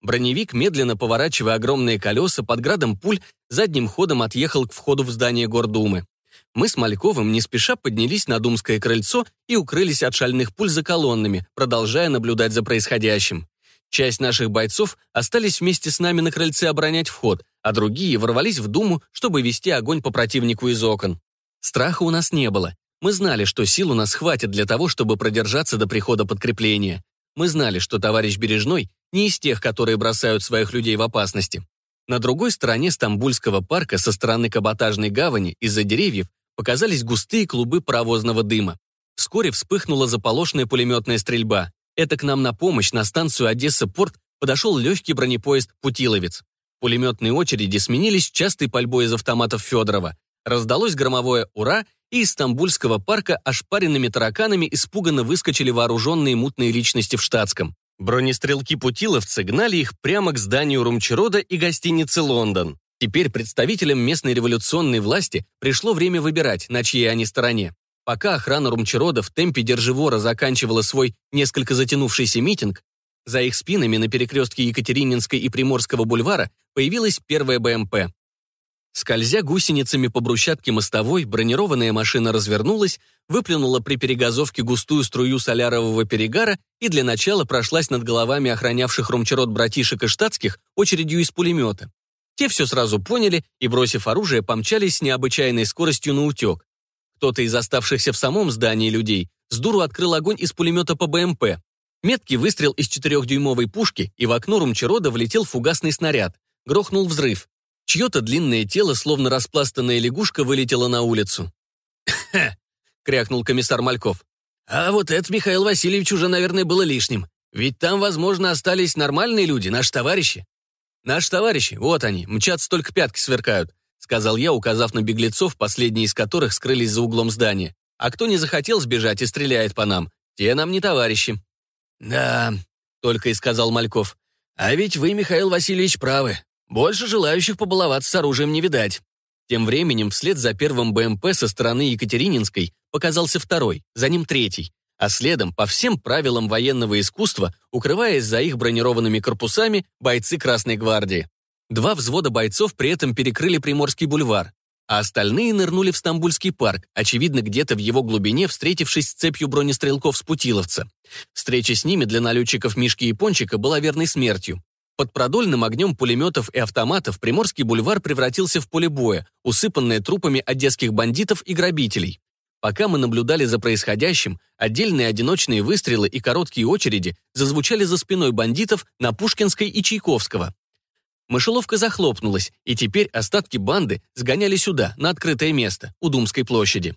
Броневик, медленно поворачивая огромные колеса под градом пуль, задним ходом отъехал к входу в здание Гордумы. Мы с Мальковым не спеша поднялись на Думское крыльцо и укрылись от шальных пуль за колоннами, продолжая наблюдать за происходящим. Часть наших бойцов остались вместе с нами на крыльце оборонять вход, а другие ворвались в Думу, чтобы вести огонь по противнику из окон. Страха у нас не было. Мы знали, что сил у нас хватит для того, чтобы продержаться до прихода подкрепления. Мы знали, что товарищ Бережной не из тех, которые бросают своих людей в опасности. На другой стороне Стамбульского парка со стороны каботажной гавани из-за деревьев показались густые клубы паровозного дыма. Вскоре вспыхнула заполошная пулеметная стрельба. Это к нам на помощь на станцию Одесса-Порт подошел легкий бронепоезд «Путиловец». Пулеметные очереди сменились частой пальбой из автоматов Федорова. Раздалось громовое «Ура!» и из Стамбульского парка ошпаренными тараканами испуганно выскочили вооруженные мутные личности в штатском. Бронестрелки-путиловцы гнали их прямо к зданию Румчерода и гостиницы «Лондон». Теперь представителям местной революционной власти пришло время выбирать, на чьей они стороне. Пока охрана Румчерода в темпе держивора заканчивала свой несколько затянувшийся митинг, за их спинами на перекрестке Екатерининской и Приморского бульвара появилась первая БМП. Скользя гусеницами по брусчатке мостовой, бронированная машина развернулась, выплюнула при перегазовке густую струю солярового перегара и для начала прошлась над головами охранявших румчарот братишек и штатских очередью из пулемета. Те все сразу поняли и, бросив оружие, помчались с необычайной скоростью на утек. Кто-то из оставшихся в самом здании людей с дуру открыл огонь из пулемета по БМП. Меткий выстрел из четырехдюймовой пушки, и в окно Румчарода влетел фугасный снаряд. Грохнул взрыв. Чье-то длинное тело, словно распластанная лягушка, вылетело на улицу. «Ха!» — крякнул комиссар Мальков. «А вот это, Михаил Васильевич, уже, наверное, было лишним. Ведь там, возможно, остались нормальные люди, наши товарищи». «Наши товарищи, вот они, мчатся только пятки сверкают», — сказал я, указав на беглецов, последние из которых скрылись за углом здания. «А кто не захотел сбежать и стреляет по нам, те нам не товарищи». «Да», — только и сказал Мальков. «А ведь вы, Михаил Васильевич, правы. Больше желающих побаловаться с оружием не видать. Тем временем вслед за первым БМП со стороны Екатерининской показался второй, за ним третий, а следом, по всем правилам военного искусства, укрываясь за их бронированными корпусами, бойцы Красной гвардии. Два взвода бойцов при этом перекрыли Приморский бульвар, а остальные нырнули в Стамбульский парк, очевидно, где-то в его глубине встретившись с цепью бронестрелков с Путиловца. Встреча с ними для налетчиков Мишки и Пончика была верной смертью. Под продольным огнем пулеметов и автоматов Приморский бульвар превратился в поле боя, усыпанное трупами одесских бандитов и грабителей. Пока мы наблюдали за происходящим, отдельные одиночные выстрелы и короткие очереди зазвучали за спиной бандитов на Пушкинской и Чайковского. Мышеловка захлопнулась, и теперь остатки банды сгоняли сюда, на открытое место, у Думской площади.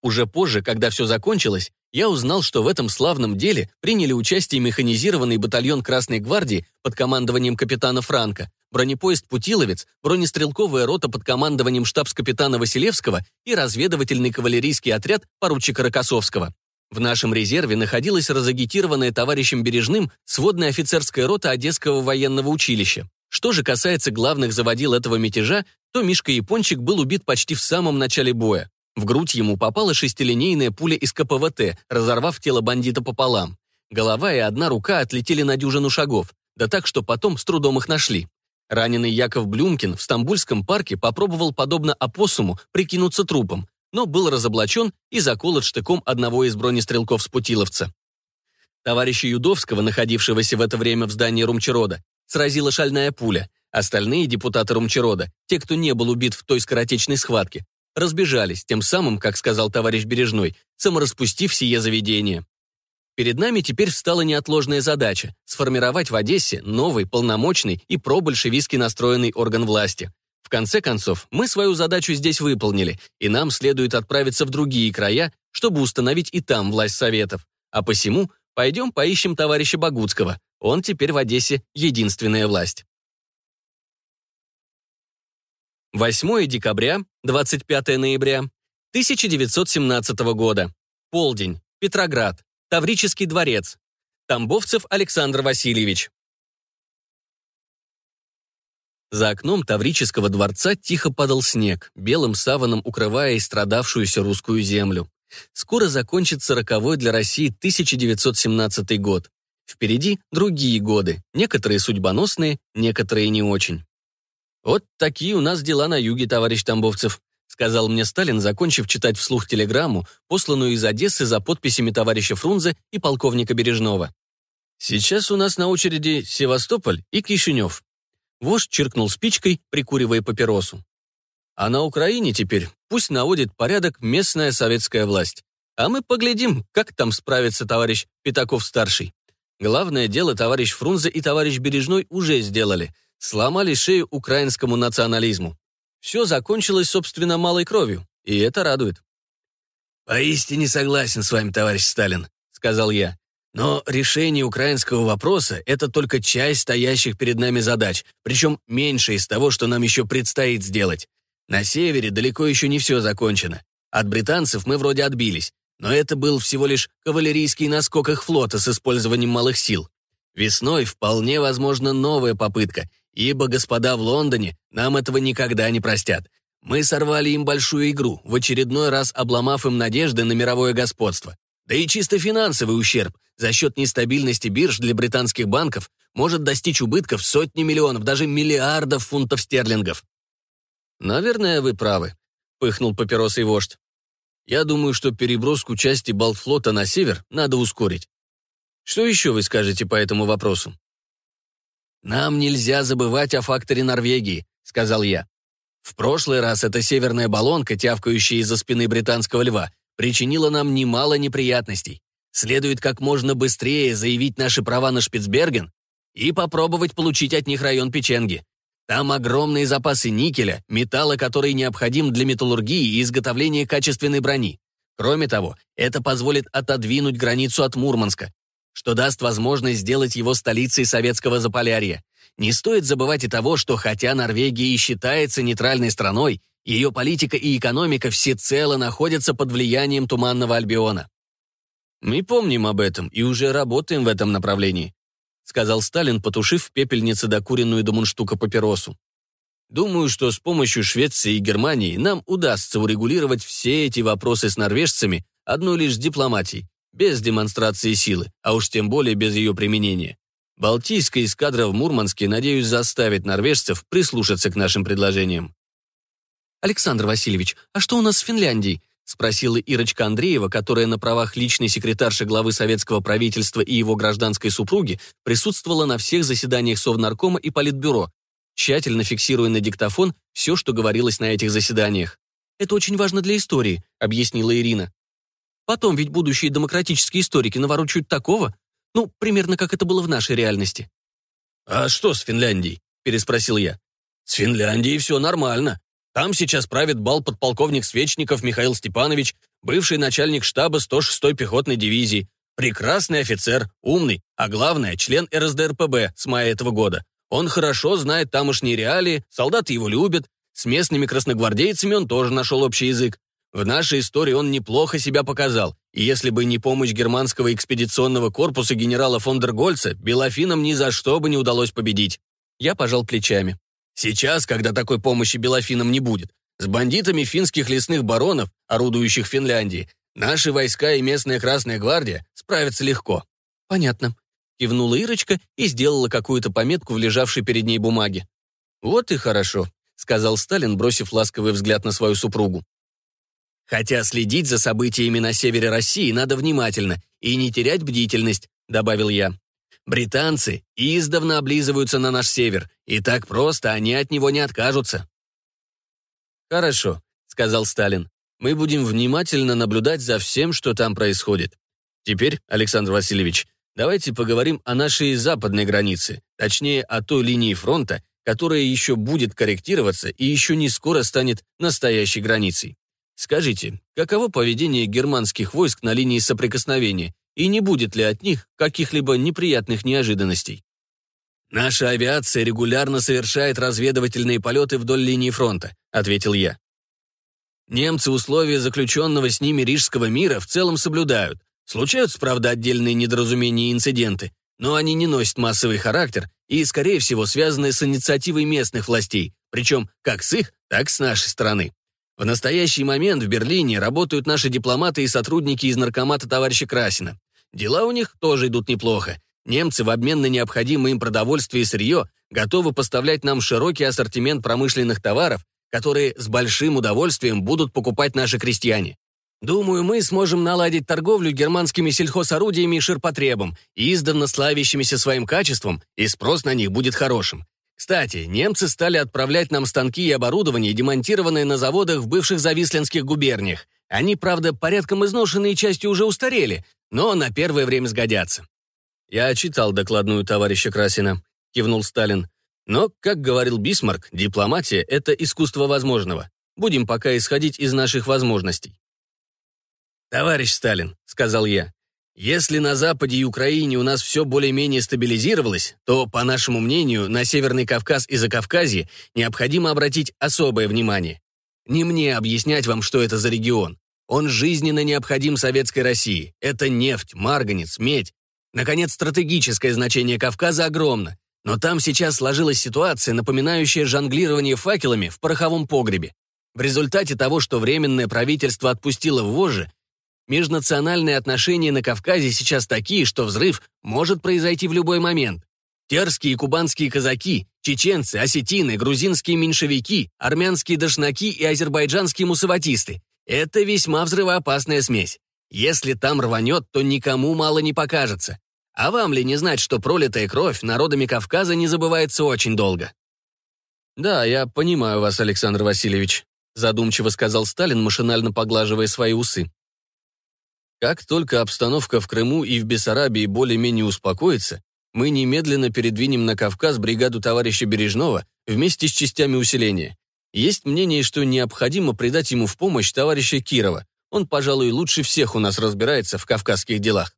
Уже позже, когда все закончилось, я узнал, что в этом славном деле приняли участие механизированный батальон Красной гвардии под командованием капитана Франка, бронепоезд «Путиловец», бронестрелковая рота под командованием штабс-капитана Василевского и разведывательный кавалерийский отряд поручика Рокоссовского. В нашем резерве находилась разагитированная товарищем Бережным сводная офицерская рота Одесского военного училища. Что же касается главных заводил этого мятежа, то Мишка Япончик был убит почти в самом начале боя. В грудь ему попала шестилинейная пуля из КПВТ, разорвав тело бандита пополам. Голова и одна рука отлетели на дюжину шагов, да так, что потом с трудом их нашли. Раненый Яков Блюмкин в Стамбульском парке попробовал, подобно опоссуму, прикинуться трупом, но был разоблачен и заколот штыком одного из бронестрелков с Путиловца. Товарища Юдовского, находившегося в это время в здании Румчерода, сразила шальная пуля. Остальные депутаты Румчерода, те, кто не был убит в той скоротечной схватке, разбежались, тем самым, как сказал товарищ Бережной, самораспустив сие заведение. Перед нами теперь встала неотложная задача – сформировать в Одессе новый, полномочный и пробольшевистски настроенный орган власти. В конце концов, мы свою задачу здесь выполнили, и нам следует отправиться в другие края, чтобы установить и там власть Советов. А посему пойдем поищем товарища Богуцкого. Он теперь в Одессе единственная власть. 8 декабря, 25 ноября 1917 года. Полдень. Петроград. Таврический дворец. Тамбовцев Александр Васильевич. За окном Таврического дворца тихо падал снег, белым саваном укрывая истрадавшуюся русскую землю. Скоро закончится роковой для России 1917 год. Впереди другие годы, некоторые судьбоносные, некоторые не очень. «Вот такие у нас дела на юге, товарищ Тамбовцев», сказал мне Сталин, закончив читать вслух телеграмму, посланную из Одессы за подписями товарища Фрунзе и полковника Бережного. «Сейчас у нас на очереди Севастополь и Кишинев». Вождь чиркнул спичкой, прикуривая папиросу. «А на Украине теперь пусть наводит порядок местная советская власть. А мы поглядим, как там справится товарищ Пятаков-старший. Главное дело товарищ Фрунзе и товарищ Бережной уже сделали — сломали шею украинскому национализму. Все закончилось, собственно, малой кровью, и это радует. «Поистине согласен с вами, товарищ Сталин», — сказал я. «Но решение украинского вопроса — это только часть стоящих перед нами задач, причем меньше из того, что нам еще предстоит сделать. На севере далеко еще не все закончено. От британцев мы вроде отбились, но это был всего лишь кавалерийский наскок их флота с использованием малых сил. Весной вполне возможна новая попытка, ибо господа в Лондоне нам этого никогда не простят. Мы сорвали им большую игру, в очередной раз обломав им надежды на мировое господство. Да и чисто финансовый ущерб за счет нестабильности бирж для британских банков может достичь убытков сотни миллионов, даже миллиардов фунтов стерлингов. «Наверное, вы правы», — пыхнул папиросой вождь. «Я думаю, что переброску части Балтфлота на север надо ускорить. Что еще вы скажете по этому вопросу?» «Нам нельзя забывать о факторе Норвегии», — сказал я. «В прошлый раз эта северная баллонка, тявкающая из-за спины британского льва, причинила нам немало неприятностей. Следует как можно быстрее заявить наши права на Шпицберген и попробовать получить от них район Печенги. Там огромные запасы никеля, металла, который необходим для металлургии и изготовления качественной брони. Кроме того, это позволит отодвинуть границу от Мурманска, что даст возможность сделать его столицей советского Заполярья. Не стоит забывать и того, что хотя Норвегия и считается нейтральной страной, ее политика и экономика всецело находятся под влиянием Туманного Альбиона. «Мы помним об этом и уже работаем в этом направлении», сказал Сталин, потушив в пепельнице докуренную до мундштука папиросу. «Думаю, что с помощью Швеции и Германии нам удастся урегулировать все эти вопросы с норвежцами одной лишь дипломатией, без демонстрации силы, а уж тем более без ее применения. Балтийская эскадра в Мурманске, надеюсь, заставит норвежцев прислушаться к нашим предложениям. «Александр Васильевич, а что у нас с Финляндией?» спросила Ирочка Андреева, которая на правах личной секретарши главы советского правительства и его гражданской супруги присутствовала на всех заседаниях Совнаркома и Политбюро, тщательно фиксируя на диктофон все, что говорилось на этих заседаниях. Это очень важно для истории», — объяснила Ирина. «Потом ведь будущие демократические историки наворочают такого, ну, примерно как это было в нашей реальности». «А что с Финляндией?» — переспросил я. «С Финляндией все нормально. Там сейчас правит бал подполковник Свечников Михаил Степанович, бывший начальник штаба 106-й пехотной дивизии. Прекрасный офицер, умный, а главное, член РСДРПБ с мая этого года. Он хорошо знает тамошние реалии, солдаты его любят, с местными красногвардейцами он тоже нашел общий язык. В нашей истории он неплохо себя показал, и если бы не помощь германского экспедиционного корпуса генерала фон дер Гольца, Белофинам ни за что бы не удалось победить. Я пожал плечами. Сейчас, когда такой помощи Белофинам не будет, с бандитами финских лесных баронов, орудующих Финляндии, наши войска и местная Красная Гвардия справятся легко. Понятно. Кивнула Ирочка и сделала какую-то пометку в лежавшей перед ней бумаге. Вот и хорошо. — сказал Сталин, бросив ласковый взгляд на свою супругу. «Хотя следить за событиями на севере России надо внимательно и не терять бдительность», — добавил я. «Британцы издавна облизываются на наш север, и так просто они от него не откажутся». «Хорошо», — сказал Сталин. «Мы будем внимательно наблюдать за всем, что там происходит. Теперь, Александр Васильевич, давайте поговорим о нашей западной границе, точнее, о той линии фронта, которая еще будет корректироваться и еще не скоро станет настоящей границей. Скажите, каково поведение германских войск на линии соприкосновения, и не будет ли от них каких-либо неприятных неожиданностей? «Наша авиация регулярно совершает разведывательные полеты вдоль линии фронта», — ответил я. Немцы условия заключенного с ними Рижского мира в целом соблюдают. Случаются, правда, отдельные недоразумения и инциденты, но они не носят массовый характер и, скорее всего, связаны с инициативой местных властей, причем как с их, так и с нашей стороны. В настоящий момент в Берлине работают наши дипломаты и сотрудники из наркомата товарища Красина. Дела у них тоже идут неплохо. Немцы в обмен на необходимое им продовольствие и сырье готовы поставлять нам широкий ассортимент промышленных товаров, которые с большим удовольствием будут покупать наши крестьяне. Думаю, мы сможем наладить торговлю германскими сельхозорудиями и ширпотребом, издавна славящимися своим качеством, и спрос на них будет хорошим. Кстати, немцы стали отправлять нам станки и оборудование, демонтированные на заводах в бывших зависленских губерниях. Они, правда, порядком изношенные части уже устарели, но на первое время сгодятся. «Я читал докладную товарища Красина», — кивнул Сталин. «Но, как говорил Бисмарк, дипломатия — это искусство возможного. Будем пока исходить из наших возможностей. «Товарищ Сталин», — сказал я, «если на Западе и Украине у нас все более-менее стабилизировалось, то, по нашему мнению, на Северный Кавказ и Закавказье необходимо обратить особое внимание. Не мне объяснять вам, что это за регион. Он жизненно необходим Советской России. Это нефть, марганец, медь. Наконец, стратегическое значение Кавказа огромно. Но там сейчас сложилась ситуация, напоминающая жонглирование факелами в пороховом погребе. В результате того, что Временное правительство отпустило вожжи, Межнациональные отношения на Кавказе сейчас такие, что взрыв может произойти в любой момент. Терские и кубанские казаки, чеченцы, осетины, грузинские меньшевики, армянские дошнаки и азербайджанские мусаватисты – это весьма взрывоопасная смесь. Если там рванет, то никому мало не покажется. А вам ли не знать, что пролитая кровь народами Кавказа не забывается очень долго? «Да, я понимаю вас, Александр Васильевич», задумчиво сказал Сталин, машинально поглаживая свои усы. Как только обстановка в Крыму и в Бессарабии более-менее успокоится, мы немедленно передвинем на Кавказ бригаду товарища Бережного вместе с частями усиления. Есть мнение, что необходимо придать ему в помощь товарища Кирова. Он, пожалуй, лучше всех у нас разбирается в кавказских делах.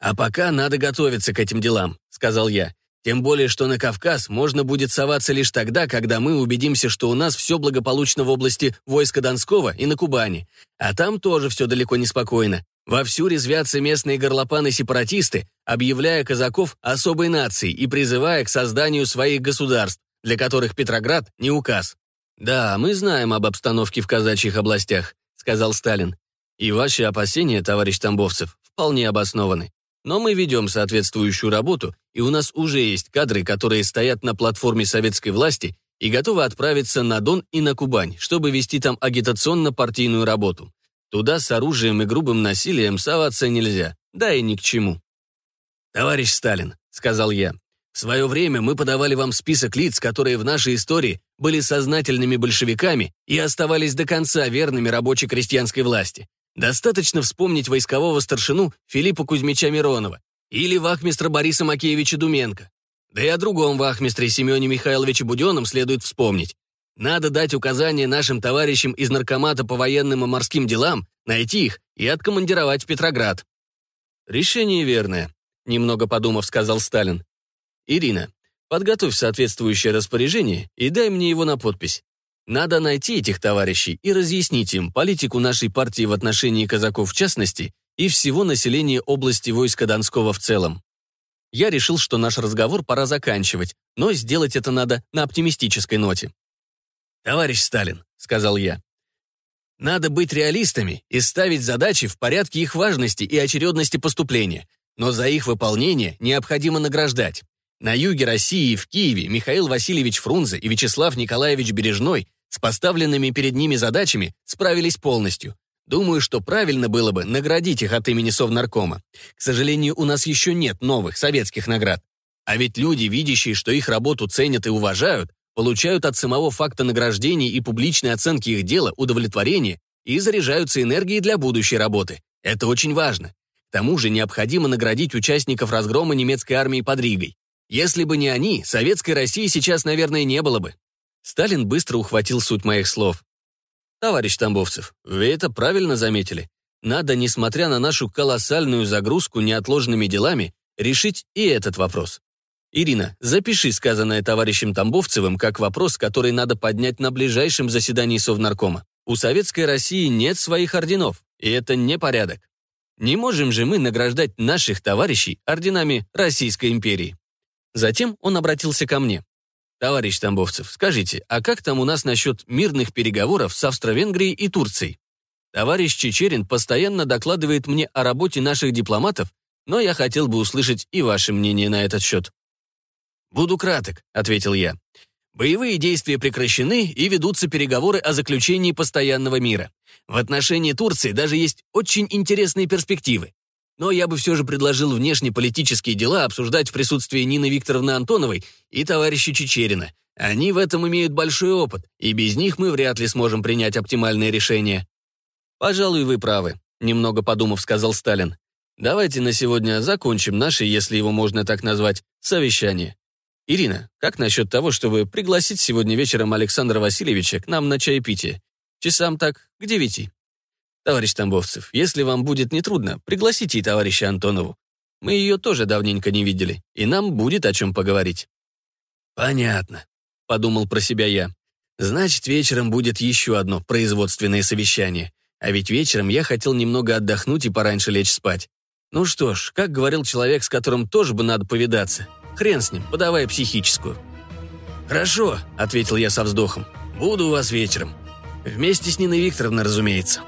«А пока надо готовиться к этим делам», — сказал я. «Тем более, что на Кавказ можно будет соваться лишь тогда, когда мы убедимся, что у нас все благополучно в области войска Донского и на Кубани. А там тоже все далеко не спокойно. Вовсю резвятся местные горлопаны-сепаратисты, объявляя казаков особой нацией и призывая к созданию своих государств, для которых Петроград не указ. «Да, мы знаем об обстановке в казачьих областях», — сказал Сталин. «И ваши опасения, товарищ Тамбовцев, вполне обоснованы. Но мы ведем соответствующую работу, и у нас уже есть кадры, которые стоят на платформе советской власти и готовы отправиться на Дон и на Кубань, чтобы вести там агитационно-партийную работу. Туда с оружием и грубым насилием соваться нельзя, да и ни к чему. «Товарищ Сталин», — сказал я, — «в свое время мы подавали вам список лиц, которые в нашей истории были сознательными большевиками и оставались до конца верными рабочей крестьянской власти. Достаточно вспомнить войскового старшину Филиппа Кузьмича Миронова или вахмистра Бориса Макеевича Думенко. Да и о другом вахмистре Семене Михайловиче Буденном следует вспомнить. Надо дать указание нашим товарищам из Наркомата по военным и морским делам, найти их и откомандировать в Петроград. Решение верное, немного подумав, сказал Сталин. Ирина, подготовь соответствующее распоряжение и дай мне его на подпись. Надо найти этих товарищей и разъяснить им политику нашей партии в отношении казаков в частности и всего населения области войска Донского в целом. Я решил, что наш разговор пора заканчивать, но сделать это надо на оптимистической ноте. «Товарищ Сталин», — сказал я, — «надо быть реалистами и ставить задачи в порядке их важности и очередности поступления, но за их выполнение необходимо награждать. На юге России и в Киеве Михаил Васильевич Фрунзе и Вячеслав Николаевич Бережной с поставленными перед ними задачами справились полностью. Думаю, что правильно было бы наградить их от имени Совнаркома. К сожалению, у нас еще нет новых советских наград. А ведь люди, видящие, что их работу ценят и уважают, получают от самого факта награждений и публичной оценки их дела удовлетворение и заряжаются энергией для будущей работы. Это очень важно. К тому же необходимо наградить участников разгрома немецкой армии под Ригой. Если бы не они, советской России сейчас, наверное, не было бы. Сталин быстро ухватил суть моих слов. «Товарищ Тамбовцев, вы это правильно заметили. Надо, несмотря на нашу колоссальную загрузку неотложными делами, решить и этот вопрос. Ирина, запиши сказанное товарищем Тамбовцевым как вопрос, который надо поднять на ближайшем заседании Совнаркома. У Советской России нет своих орденов, и это не порядок. Не можем же мы награждать наших товарищей орденами Российской империи. Затем он обратился ко мне. «Товарищ Тамбовцев, скажите, а как там у нас насчет мирных переговоров с Австро-Венгрией и Турцией? Товарищ Чечерин постоянно докладывает мне о работе наших дипломатов, но я хотел бы услышать и ваше мнение на этот счет». «Буду краток», — ответил я. «Боевые действия прекращены и ведутся переговоры о заключении постоянного мира. В отношении Турции даже есть очень интересные перспективы. Но я бы все же предложил внешнеполитические дела обсуждать в присутствии Нины Викторовны Антоновой и товарища Чечерина. Они в этом имеют большой опыт, и без них мы вряд ли сможем принять оптимальное решение. «Пожалуй, вы правы», — немного подумав, сказал Сталин. «Давайте на сегодня закончим наше, если его можно так назвать, совещание. Ирина, как насчет того, чтобы пригласить сегодня вечером Александра Васильевича к нам на чаепитие? Часам так к девяти?» Товарищ Тамбовцев, если вам будет нетрудно, пригласите и товарища Антонову. Мы ее тоже давненько не видели, и нам будет о чем поговорить». «Понятно», — подумал про себя я. «Значит, вечером будет еще одно производственное совещание. А ведь вечером я хотел немного отдохнуть и пораньше лечь спать. Ну что ж, как говорил человек, с которым тоже бы надо повидаться. Хрен с ним, подавай психическую». «Хорошо», — ответил я со вздохом. «Буду у вас вечером. Вместе с Ниной Викторовной, разумеется.